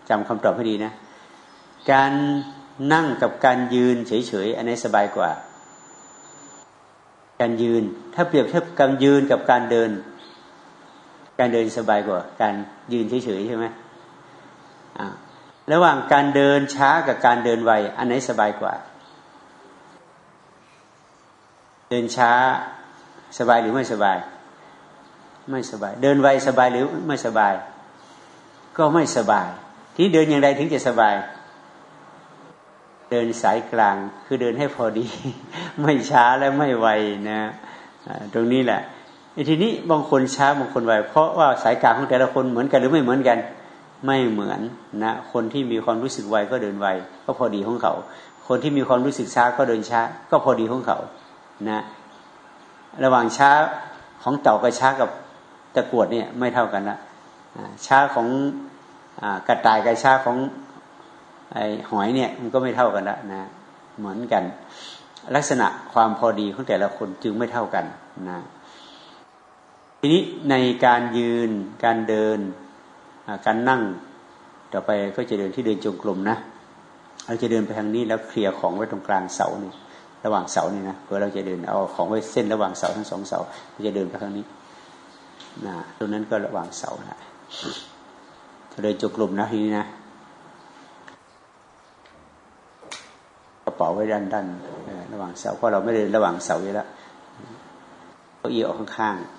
จำคำตอบให้ดีนะ การนั่งกับการยืนเฉยๆอันนี้สบายกว่า การยืน ถ้าเปรียบเทียบการยืนกับการเดิน การเดินสบายกว่า การยืนเฉยๆใช่ไหม ระหว่างการเดินช้ากับการเดินไว อันไหนสบายกว่า เดินช้าสบายหรือไม่สบาย ไม่สบาย เดินไวสบายหรือไม่สบาย ก็ไม่สบาย ที่เดินอย่างไรถึงจะสบาย เดินสายกลางคือเดินให้พอดี ไม่ช้าและไม่ไวนะตรงนี้แหละทีนี้บางคนช้าบางคนไวเพราะว่าสายกลางของแต่ละคนเหมือนกันหรือไม่เหมือนกัน ไม่เหมือนนะ คนที่มีความรู้สึกไวก็เดินไวก็พอดีของเขา คนที่มีความรู้สึกช้าก็เดินช้า ก็พอดีของเขานะ ระหว่างช้าของเต่ากับช้ากับตะกวดเนี่ยไม่เท่ากันละช้าของอกระต่ายกับช้าของไอหอยเนี่ยมันก็ไม่เท่ากันละนะเหมือนกัน ลักษณะความพอดีของแต่ละคนจึงไม่เท่ากันนะทีนี้ในการยืนการเดิน การนั่งต่อไปก็จะเดินที่เดินจงกรมนะ เราจะเดินไปทางนี้แล้วเคลียร์ของไว้ตรงกลางเสานี่ระหว่างเสานี่นะเพื่อเราจะเดินเอาของไว้เส้นระหว่างเสาทั้งสองเสาเราจะเดินไปทางนี้นะตรงนั้นก็ระหว่างเสานะเดินจงกรมนะทีนี้นะกระเป๋าไว้ด้านด้านระหว่างเสาเพราะเราไม่เดินระหว่างเสาอยู่แล้วเก้าอี้ออกข้างๆ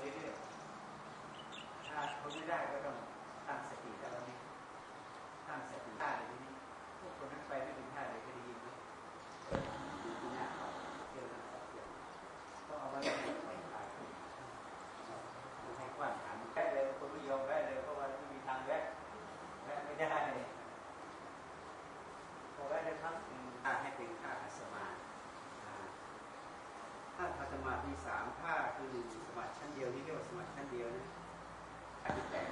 เรื่อยๆ ถ้าคนไม่ได้ก็ต้องตั้งสติแล้วนี้ตั้งสติท่าเลยทีนี้พวกคนนั้นไปไม่ถึงท่าเลยก็ได้ยินไหมดูที่หน้าเขาเที่ยวหน้าเขาเที่ยวต้องเอาไว้ในใจตายดูให้กว้างหันแค่เลยคนไม่ยอมแค่เลยเพราะว่าไม่มีทางแวะแวะไม่ได้พอแวะได้ครับให้เป็นค่าอาสมาถ้าอาสมาที่สามค่า มีสมัธิขั้นเดียวนี่เรียกว่าสมัธิขั้นเดียวนะขันแตก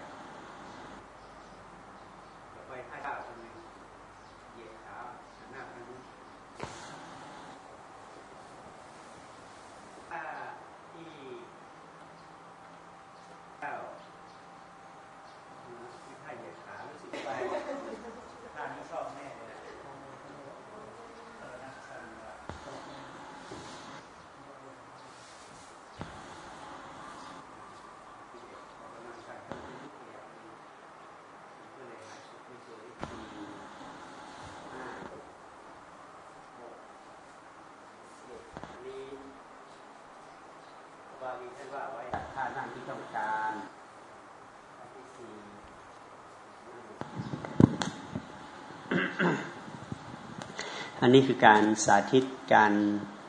อันนี้คือการสาธิตการ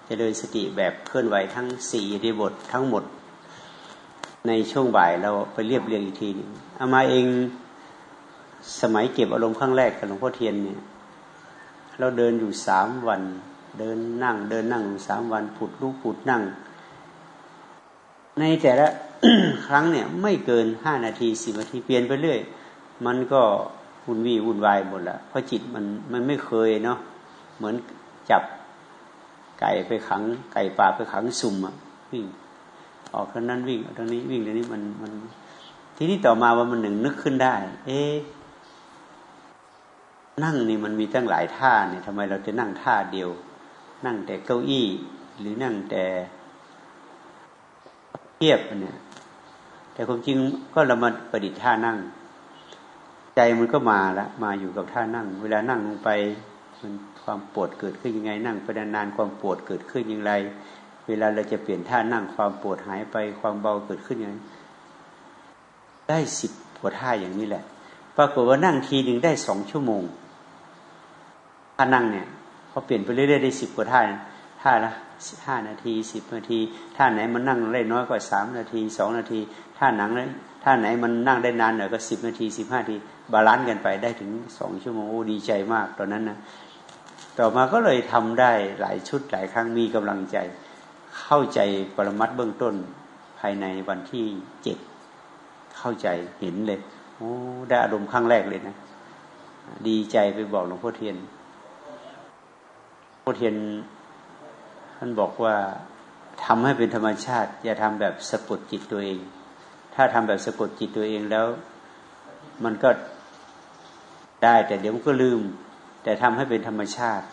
เจริญสติแบบเคลื่อนไหวทั้งสี่ริบททั้งหมด ในช่วงบ่ายเราไปเรียบเรียงอีกทีนึงเอามาเองสมัยเก็บอารมณ์ครั้งแรกกับหลวงพ่อเทียนเนี่ย เราเดินอยู่สามวัน เดินนั่ง เดินนั่งอยู่สามวันผุดลุกผุดนั่ง ในแต่ละครั้งเนี่ย ไม่เกินห้านาทีสิบนาทีเปลี่ยนไปเรื่อย มันก็วุ่นวี่วุ่นวายหมดละเพราะจิตมันมันไม่เคยเนาะเหมือนจับไก่ไปขัง ไก่ป่าไปขังสุ่มอะวิ่ง ออกทางนั้นวิ่งทางนี้วิ่งทางนี้มันมัน ทีนี้ต่อมาว่ามันหนึ่งนึกขึ้นได้ เอ๊นั่งนี่มันมีตั้งหลายท่าเนี่ยทำไมเราจะนั่งท่าเดียว นั่งแต่เก้าอี้ หรือนั่งแต่ เทียบเนี่ยแต่ความจริงก็เรามาประดิษฐ์ท่านั่ง ใจมันก็มาละมาอยู่กับท่านั่ง เวลานั่งลงไปมันความปวดเกิดขึ้นยังไง นั่งไปนานๆความปวดเกิดขึ้นอย่างไร เวลาเราจะเปลี่ยนท่านั่งความปวดหายไปความเบาเกิดขึ้นย่างไรได้สิบหัวท่าอย่างนี้แหละปรากฏว่านั่งทีหนึ่งได้สองชั่วโมงท่านั่งเนี่ยพอเปลี่ยนไปเรื่อยๆได้สิบกว่าท่าท่าละ ห้านาทีสิบนาที ท่าไหนมันนั่งได้น้อยกว่าสามนาทีสองนาที ท่านั่งท่าไหนมันนั่งได้นานหน่อยก็สิบนาทีสิบห้านาที balance กันไปได้ถึงสองชั่วโมงโอ้ดีใจมากตอนนั้นนะต่อมาก็เลยทำได้หลายชุดหลายครั้งมีกำลังใจ เข้าใจปรมัตถ์เบื้องต้นภายในวันที่เจ็ดเข้าใจเห็นเลยโอ้ได้อารมณ์ครั้งแรกเลยนะ ดีใจไปบอกหลวงพ่อเทียนพ่อเทียน ท่านบอกว่าทำให้เป็นธรรมชาติ อย่าทำแบบสะกดจิตตัวเอง ถ้าทำแบบสะกดจิตตัวเองแล้ว มันก็ได้แต่เดี๋ยวมันก็ลืม แต่ทำให้เป็นธรรมชาติ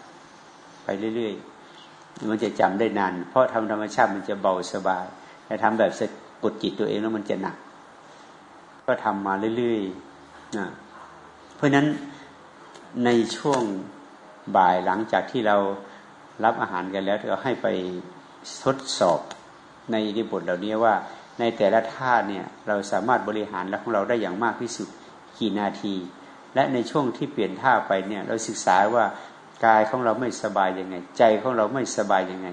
ไปเรื่อยๆมันจะจำได้นาน เพราะทำธรรมชาติมันจะเบาสบาย แต่ทำแบบสะกดจิตตัวเองแล้วมันจะหนัก ก็ทำมาเรื่อยๆนะเพราะฉะนั้นในช่วงบ่ายหลังจากที่เรา รับอาหารกันแล้วเราให้ไปทดสอบในที่บทเหล่านี้ว่าในแต่ละท่าเนี่ยเราสามารถบริหารแล้วของเราได้อย่างมากที่สุดกี่นาที และในช่วงที่เปลี่ยนท่าไปเนี่ยเราศึกษาว่ากายของเราไม่สบายยังไง ใจของเราไม่สบายยังไง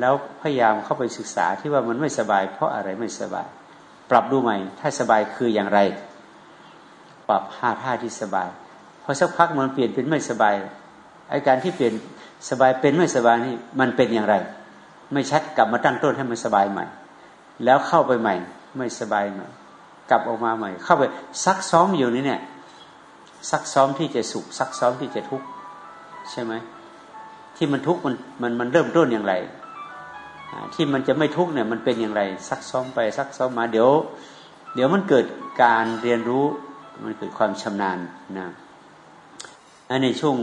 แล้วพยายามเข้าไปศึกษาที่ว่ามันไม่สบาย เพราะอะไรไม่สบาย ปรับดูใหม่ ถ้าสบายคืออย่างไร ปรับห้าท่าที่สบายพอสักพักมันเปลี่ยนเป็นไม่สบายไอการที่เปลี่ยน สบายเป็นไม่สบายนี่มันเป็นอย่างไร ไม่ชัดกลับมาตั้งต้นให้มันสบายใหม่ แล้วเข้าไปใหม่ ไม่สบายใหม่ กลับออกมาใหม่ เข้าไปซักซ้อมอยู่นี่เนี่ยซักซ้อมที่จะสุขซักซ้อมที่จะทุกข์ใช่ไหมที่มันทุกข์มันมันมันเริ่มต้นอย่างไรที่มันจะไม่ทุกข์เนี่ยมันเป็นอย่างไร ซักซ้อมไปซักซ้อมมาเดี๋ยว เดี๋ยวมันเกิดการเรียนรู้มันเกิดความชำนาญนะในช่วง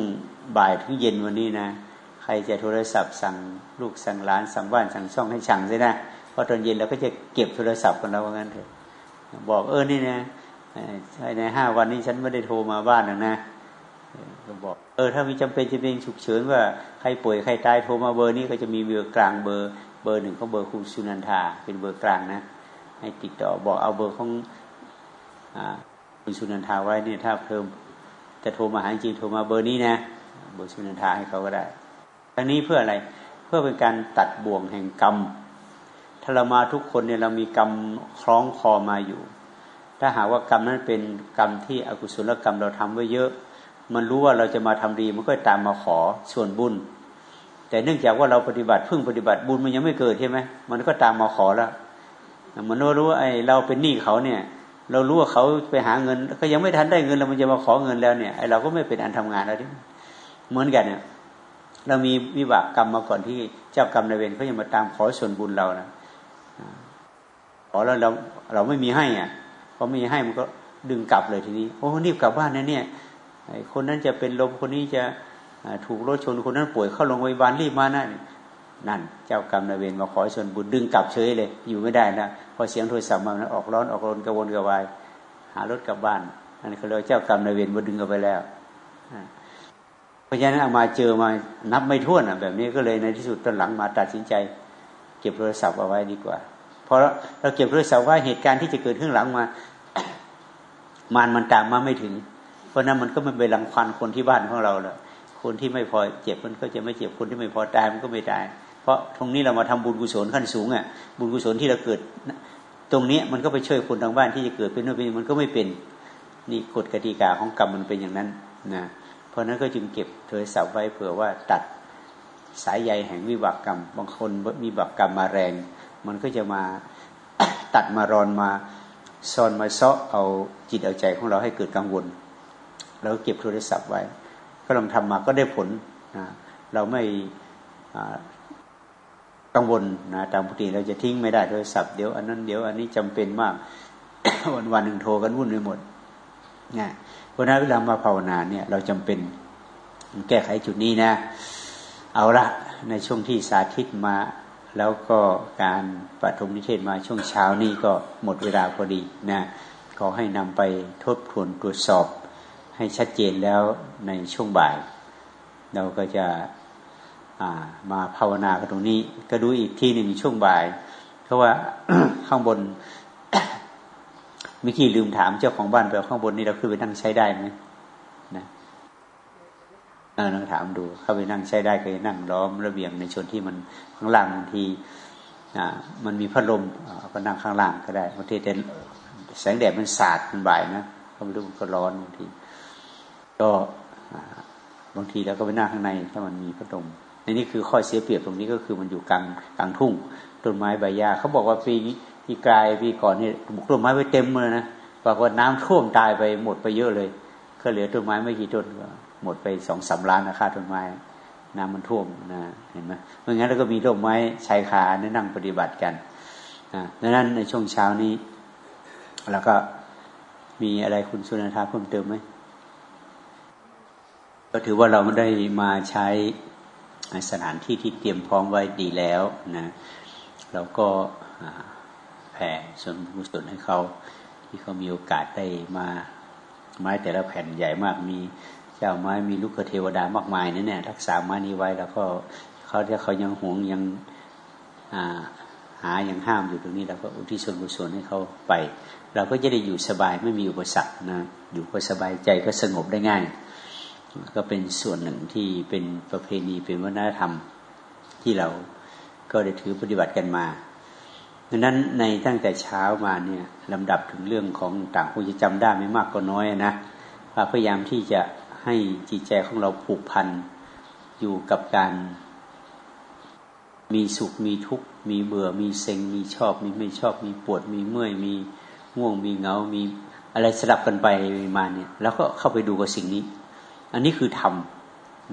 บ่ายถึงเย็นวันนี้นะ รจะโทรศัพท์สั่งลูกสั่งหลานสั่งบ้านสั่งช่องให้สั่งใช่ไหมพอตอนเย็นเราก็จะเก็บโทรศัพท์กันแล้วว่างั้นเถอะบอกเออนี่นะในห้าวันนี้ฉันไม่ได้โทรมาบ้านหนะนะก็บอกเออถ้ามีจำเป็นจะเป็นฉุกเฉินว่าใครป่วยใครตายโทรมาเบอร์นี้ก็จะมีเบอร์กลางเบอร์เบอร์หนึ่งเขาเบอร์คุณสุนันทาเป็นเบอร์กลางนะให้ติดต่อบอกเอาเบอร์ของคุณสุนันทาไว้เนี่ยถ้าเพิ่มจะโทรมาหาจริงโทรมาเบอร์นี้นะเบอร์สุนันทาให้เขาก็ได้ ทั้งนี้เพื่ออะไร เพื่อเป็นการตัดบ่วงแห่งกรรมถ้าเรามาทุกคนเนี่ยเรามีกรรมคล้องคอมาอยู่ ถ้าหากว่ากรรมนั้นเป็นกรรมที่อกุศลกรรมเราทำไว้เยอะ มันรู้ว่าเราจะมาทำดีมันก็ตามมาขอส่วนบุญ แต่เนื่องจากว่าเราปฏิบัติพึ่งปฏิบัติบุญมันยังไม่เกิดใช่ไหมมันก็ตามมาขอแล้วมันรู้ว่าไอ้เราเป็นหนี้เขาเนี่ย เรารู้ว่าเขาไปหาเงิน ก็ยังไม่ทันได้เงินเรามันจะมาขอเงินแล้วเนี่ยไอ้เราก็ไม่เป็นอันทำงานแล้วดิเหมือนกันเนี่ย เรามีวิบากกรรมมาก่อนที่เจ้ากรรมนายเวรเขาจะมาตามขอส่วนบุญเรานะขอแล้วเราเราไม่มีให้อะพอมีให้มันก็ดึงกลับเลยทีนี้ โอ้รีบกลับบ้านนะเนี่ยคนนั้นจะเป็นลมคนนี้จะถูกรถชนคนนั้นป่วยเข้าโรงพยาบาลรีบมานะนั่น เจ้ากรรมนายเวรมาขอส่วนบุญดึงกลับเฉยเลย อยู่ไม่ได้นะพอเสียงโทรศัพท์มาออกร้อนออกรนกระวนกระวาย หารถกลับบ้านอันนี้เขาเรียกเจ้ากรรมนายเวรมาดึงกลับไปแล้ว ราะฉะนั้นเอามาเจอมานับไม่ถ้วนอะแบบนี้ก็เลยในที่สุดตอนหลังมาตัดสินใจ เก็บโทรศัพท์เอาไว้ดีกว่าเพราะเราเก็บโทรศัพท์ไว้เหตุการณ์ที่จะเกิดขึ้นหลังมา มานมันตามมาไม่ถึง เพราะนั้นมันก็ไม่ไปรังควานคนที่บ้านของเราเลยคนที่ไม่พอเจ็บมันก็จะไม่เจ็บคนที่ไม่พอตายมันก็ไม่ตาย เพราะตรงนี้เรามาทำบุญกุศลขั้นสูงอะบุญกุศลที่เราเกิด ตรงนี้มันก็ไปช่วยคนทางบ้านที่จะเกิดเป็นโน่นเป็นมันก็ไม่เป็น นี่กฎกติกาของกรรมมันเป็นอย่างนั้นนะ เพราะนั้นก็จึงเก็บโทรศัพท์ไว้เผื่อว่าตัดสายใยแห่งวิบากกรรม บางคนมีบากกรรมมาแรง มันก็จะมาตัดมารอนมาซ่อนมาเซาะเอาจิตเอาใจของเราให้เกิดกังวล เราเก็บโทรศัพท์ไว้ ก็ลองทำมาก็ได้ผลนะเราไม่กังวลนะตามปกติเราจะทิ้งไม่ได้โทรศัพท์เดี๋ยวอันนั้นเดี๋ยวอันนี้จำเป็นมากวันวันหนึ่งโทรกันวุ่นไปหมดนะ เพราะนั้นเวลามาภาวนาเนี่ยเราจำเป็นแก้ไขจุดนี้นะ เอาละในช่วงที่สาธิตมา แล้วก็การปฐมนิเทศมาช่วงเช้านี้ก็หมดเวลาพอดีนะขอให้นำไปทบทวนตรวจสอบให้ชัดเจนแล้วในช่วงบ่าย เราก็จะมาภาวนากันตรงนี้ ก็ดูอีกที่หนึ่งช่วงบ่าย เพราะว่าข้างบน เมื่อกี้ลืมถามเจ้าของบ้านไปข้างบนนี่เราคือไปนั่งใช้ได้ไหมนะเออลองถามดูเข้าไปนั่งใช้ได้ก็นั่งล้อมระเบียงในชนที่มันข้างล่างบางทีอ่ามันมีพัดลมก็นั่งข้างล่างก็ได้บางทีแต่แสงแดดมันสาดมันบ่ายนะเขาไม่รู้มันก็ร้อนบางที ก็บางทีเราก็ไปนั่งข้างในถ้ามันมีพัดลมในนี้คือข้อเสียเปรียบตรงนี้ก็คือมันอยู่กลางกลางทุ่งต้นไม้ใบหญ้าเขาบอกว่าปีนี้ ปีกลายปีก่อนนี่บุกต้นไม้ไว้เต็มเลยนะบอกว่าน้ำท่วมตายไปหมดไปเยอะเลย ก็เหลือต้นไม้ไม่กี่ต้นก็หมดไปสองสาล้านนะค่าต้นไม้ น้ำมันท่วมนะเห็นไหมเมื่องั้นเราก็มีต้นไม้ชายคาในนั่งปฏิบัติกันนะดังนั้นในช่วงเช้านี้แล้วก็มีอะไรคุณสุนันทาเพิ่มเติมไหมก็ถือว่าเราไม่ได้มาใช้สถานที่ที่เตรียมพร้อมไว้ดีแล้วนะเราก็ ผ่ส่วนบุญให้เขาที่เขามีโอกาสได้มาไม้แต่ละแผ่นใหญ่มากมีเจ้าไม้มีลูกเทวดามากมายนั่นเนี่ยรักษาไม้นี้ไว้แล้วก็เขาถ้าเขายังหวงยังหายังห้ามอยู่ตรงนี้เราก็อุทิศส่วนกุศลให้เขาไป เราก็จะได้อยู่สบายไม่มีอุปสรรคนะอยู่ก็สบายใจก็สงบได้ง่าย ก็เป็นส่วนหนึ่งที่เป็นประเพณีเป็นวัฒนธรรมที่เราก็ได้ถือปฏิบัติกันมา ดังนั้นในตั้งแต่เช้ามาเนี่ยลำดับถึงเรื่องของต่างคงจะจำได้ไม่มากก็น้อยนะพยายามที่จะให้จิตใจของเราผูกพันอยู่กับการมีสุขมีทุกข์ มีเบื่อมีเซ็งมีชอบ มีไม่ชอบ มีปวดมีเมื่อยมีง่วงมีเงา มีอะไรสลับกันไปมาเนี่ยแล้วก็เข้าไปดูกับสิ่งนี้ อันนี้คือธรรม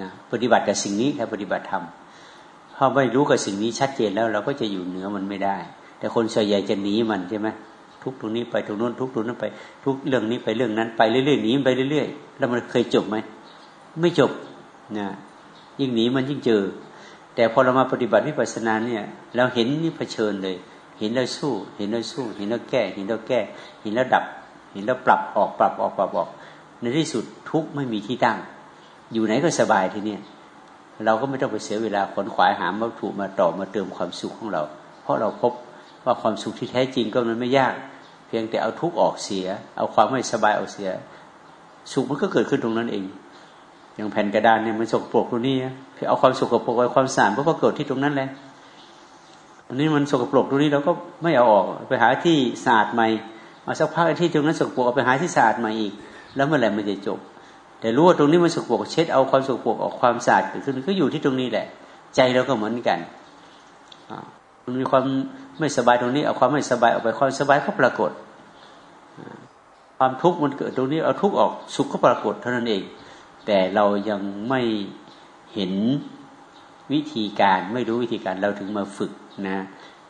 นะปฏิบัติกับสิ่งนี้แค่ปฏิบัติธรรมพอไม่รู้กับสิ่งนี้ชัดเจนแล้วเราก็จะอยู่เหนือมันไม่ได้ แต่คนส่วนใหญ่จะหนีมันใช่ไหมทุกตรงนี้ไปตรงนู้นทุกตรงนั้นไป ทุกเรื่องนี้ไปเรื่องนั้นไปเรื่อยๆหนีไปเรื่อยๆแล้วมันเคยจบไหมไม่จบนะยิ่งหนีมันยิ่งเจอ แต่พอเรามาปฏิบัติวิปัสสนาเนี่ยเราเห็นนี่เผชิญเลย เห็นแล้วสู้ เห็นแล้วสู้ เห็นแล้วแก้ เห็นแล้วแก้ เห็นแล้วดับ เห็นแล้วปรับออกปรับออกปรับออก ในที่สุดทุกไม่มีที่ตั้ง อยู่ไหนก็สบายทีนี้เราก็ไม่ต้องไปเสียเวลาขนขวายหาวัตถุมาต่อมาเติมความสุขของเรา เพราะเราพบ ว่าความสุขที่แท้จริงก็มันไม่ยาก เพียงแต่เอาทุกออกเสีย เอาความไม่สบายออกเสีย สุขมันก็เกิดขึ้นตรงนั้นเอง อย่างแผ่นกระดานเนี่ยมันสกปรกตรงนี้เอาความสุขกับปรกไว้ความสะอาดก็เกิดที่ตรงนั้นแหละอันนี้มันสกปรกตรงนี้เราก็ไม่เอาออกไปหาที่สะอาดใหม่มาสักพักที่ตรงนั้นสกปรกเอาไปหาที่สะอาดใหม่อีก แล้วเมื่อไหร่มันจะจบ แต่รู้ว่าตรงนี้มันสกปรกเช็ดเอาความสกปรกออกความสะอาดเกิดขึ้นก็อยู่ที่ตรงนี้แหละ ใจเราก็เหมือนกันมันมีความ ไม่สบายตรงนี้เอาความไม่สบายออกไปความสบายก็ปรากฏ ความทุกข์มันเกิดตรงนี้เอาทุกข์ออกสุขก็ปรากฏเท่านั้นเอง แต่เรายังไม่เห็นวิธีการไม่รู้วิธีการเราถึงมาฝึกนะ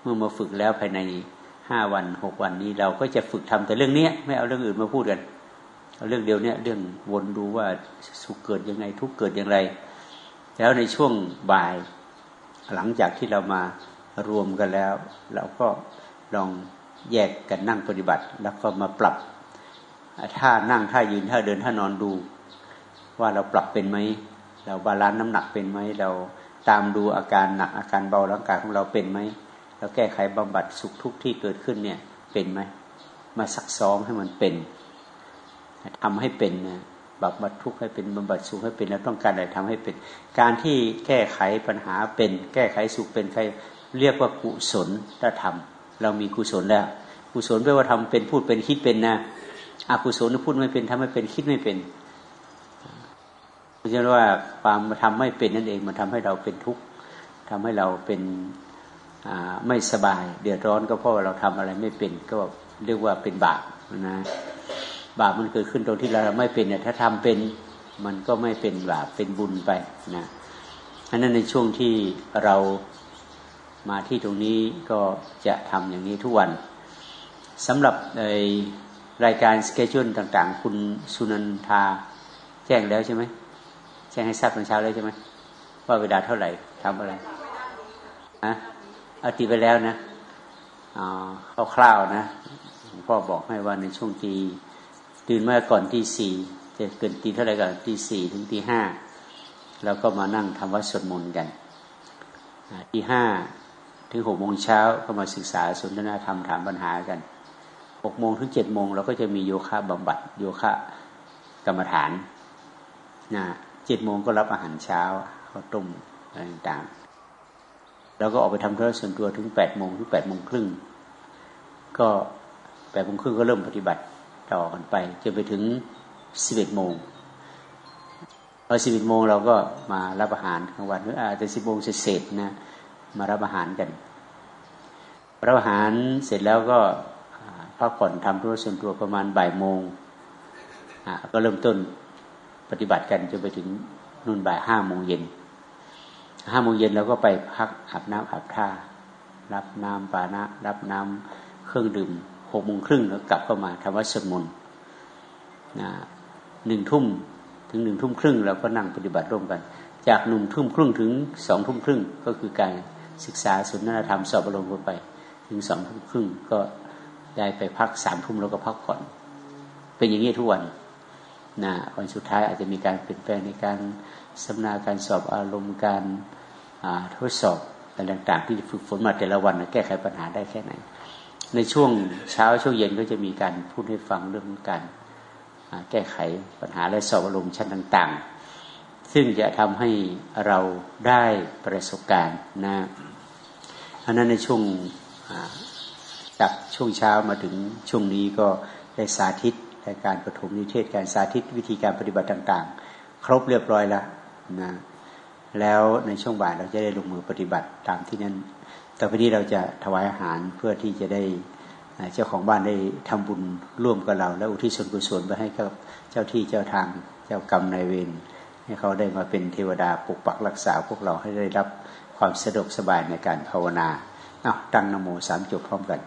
เมื่อมาฝึกแล้วภายในห้าวันหกวันนี้ เราก็จะฝึกทำแต่เรื่องนี้ไม่เอาเรื่องอื่นมาพูดกันเอาเรื่องเดียวเนี้ยเรื่องวนดูว่าสุขเกิดยังไงทุกเกิดอย่างไร แล้วในช่วงบ่ายหลังจากที่เรามา รวมกันแล้ว เราก็ลองแยกกันนั่งปฏิบัติ แล้วก็มาปรับท่านั่งท่ายืนท่าเดินท่านอนดู ว่าเราปรับเป็นไหมเรา balance น้ำหนักเป็นไหมเราตามดูอาการหนักอาการเบาร่างกายของเราเป็นไหมเราแก้ไขบำบัดสุขทุกข์ที่เกิดขึ้นเนี่ยเป็นไหมมาซักซ้อมให้มันเป็นทำให้เป็นนะบำบัดทุกข์ให้เป็นบำบัดสุขให้เป็นแล้วต้องการอะไรทำให้เป็น การที่แก้ไขปัญหาเป็น แก้ไขสุขเป็นใคร เรียกว่ากุศลธรรม เรามีกุศลแล้ว กุศลแปลว่าทำเป็นพูดเป็นคิดเป็นนะอกุศลพูดไม่เป็นทำไม่เป็นคิดไม่เป็นเพราะฉะนั้นว่าความทำไม่เป็นนั่นเองมันทำให้เราเป็นทุกข์ทำให้เราเป็นไม่สบาย เดือดร้อนก็เพราะว่าเราทำอะไรไม่เป็น ก็เรียกว่าเป็นบาปนะบาปมันเกิดขึ้นตรงที่เราไม่เป็นเนี่ยถ้าทำเป็นมันก็ไม่เป็นบาปเป็นบุญไปนะอันนั้นในช่วงที่เรา มาที่ตรงนี้ก็จะทำอย่างนี้ทุกวันสำหรับในรายการสเกจจุนต่าง ๆ คุณสุนันทาแจ้งแล้วใช่ไหมแจ้งให้ทราบตอนเช้าเลยใช่ไหมว่าเวลาเท่าไหร่ทำอะไรอะเอาตีไปแล้วนะเอาคร่าวๆนะพ่อบอกให้ว่าในช่วงตีตื่นมาก่อนตีสี่จะเกินตีเท่าไหร่ก่อนตีสี่ถึงตีห้าแล้วก็มานั่งทำวัดสวดมนต์กันตีห้า ถึงหกโมงเช้าก็มาศึกษาสนทนาธรรมถามปัญหากันหกโมงถึงเจ็ดโมงเราก็จะมีโยคะบำบัดโยคะกรรมฐานนะเจ็ดโมงก็รับอาหารเช้าข้าวต้มอะไรต่างๆแล้วก็ออกไปทำธุระส่วนตัวถึงแปดโมงถึงแปดโมงครึ่งก็แปดโมงครึ่งก็เริ่มปฏิบัติต่อกันไปจนไปถึงสิบเอ็ดโมงพอสิบเอ็ดโมงเราก็มารับอาหารกลางวันหรืออาจจะสิบโมงเสร็จนะ มารับอาหารกันรับอาหารเสร็จแล้วก็พักผ่อนทำธุระส่วนตัวประมาณบ่ายโมงก็เริ่มต้นปฏิบัติกันจนไปถึงนุ่นบ่ายห้าโมงเย็นห้าโมงเย็นเราก็ไปพักอาบน้ำอาบท่า รับน้ำปานะ รับน้ำเครื่องดื่มหกโมงครึ่งแล้วกลับเข้ามาทำวัดสวดมนต์หนึ่งทุ่มถึงหนึ่งทุ่มครึ่งเราก็นั่งปฏิบัติร่วมกัน จากหนึ่งทุ่มครึ่งถึงสองทุ่มครึ่งก็คือการ ศึกษาสุนทรธรรมสอบอารมณ์ไป ถึงสองทุ่มครึ่งก็ได้ไปพักสามทุ่มแล้วก็พักผ่อน เป็นอย่างนี้ทุกวันนะวันสุดท้ายอาจจะมีการเปลี่ยนแปลงในการสัมนาการสอบอารมณ์การทดสอบอะไรต่างๆ ที่ฝึกฝนมาแต่ละวันแก้ไขปัญหาได้แค่ไหน ในช่วงเช้าช่วงเย็นก็จะมีการพูดให้ฟังเรื่องการแก้ไขปัญหาและสอบอารมณ์ชั้นต่าง ๆ ซึ่งจะทำให้เราได้ประสบการณ์นะ อันนั้นในช่วงจากช่วงเช้ามาถึงช่วงนี้ก็ได้สาธิตในการปฐมนิเทศการสาธิตวิธีการปฏิบัติต่าง ๆ ครบเรียบร้อยแล้วนะแล้วในช่วงบ่ายเราจะได้ลงมือปฏิบัติตามที่นั้นต่อไปนี้เราจะถวายอาหารเพื่อที่จะได้เจ้าของบ้านได้ทำบุญร่วมกับเรา และอุทิศส่วนกุศลไปให้กับเจ้าที่เจ้าทางเจ้ากรรมนายเวรให้เขาได้มาเป็นเทวดาปกปักรักษาพวกเราให้ได้รับ ความสะดวกสบายในการภาวนาเอาตั้งนโมสามจบพร้อมกัน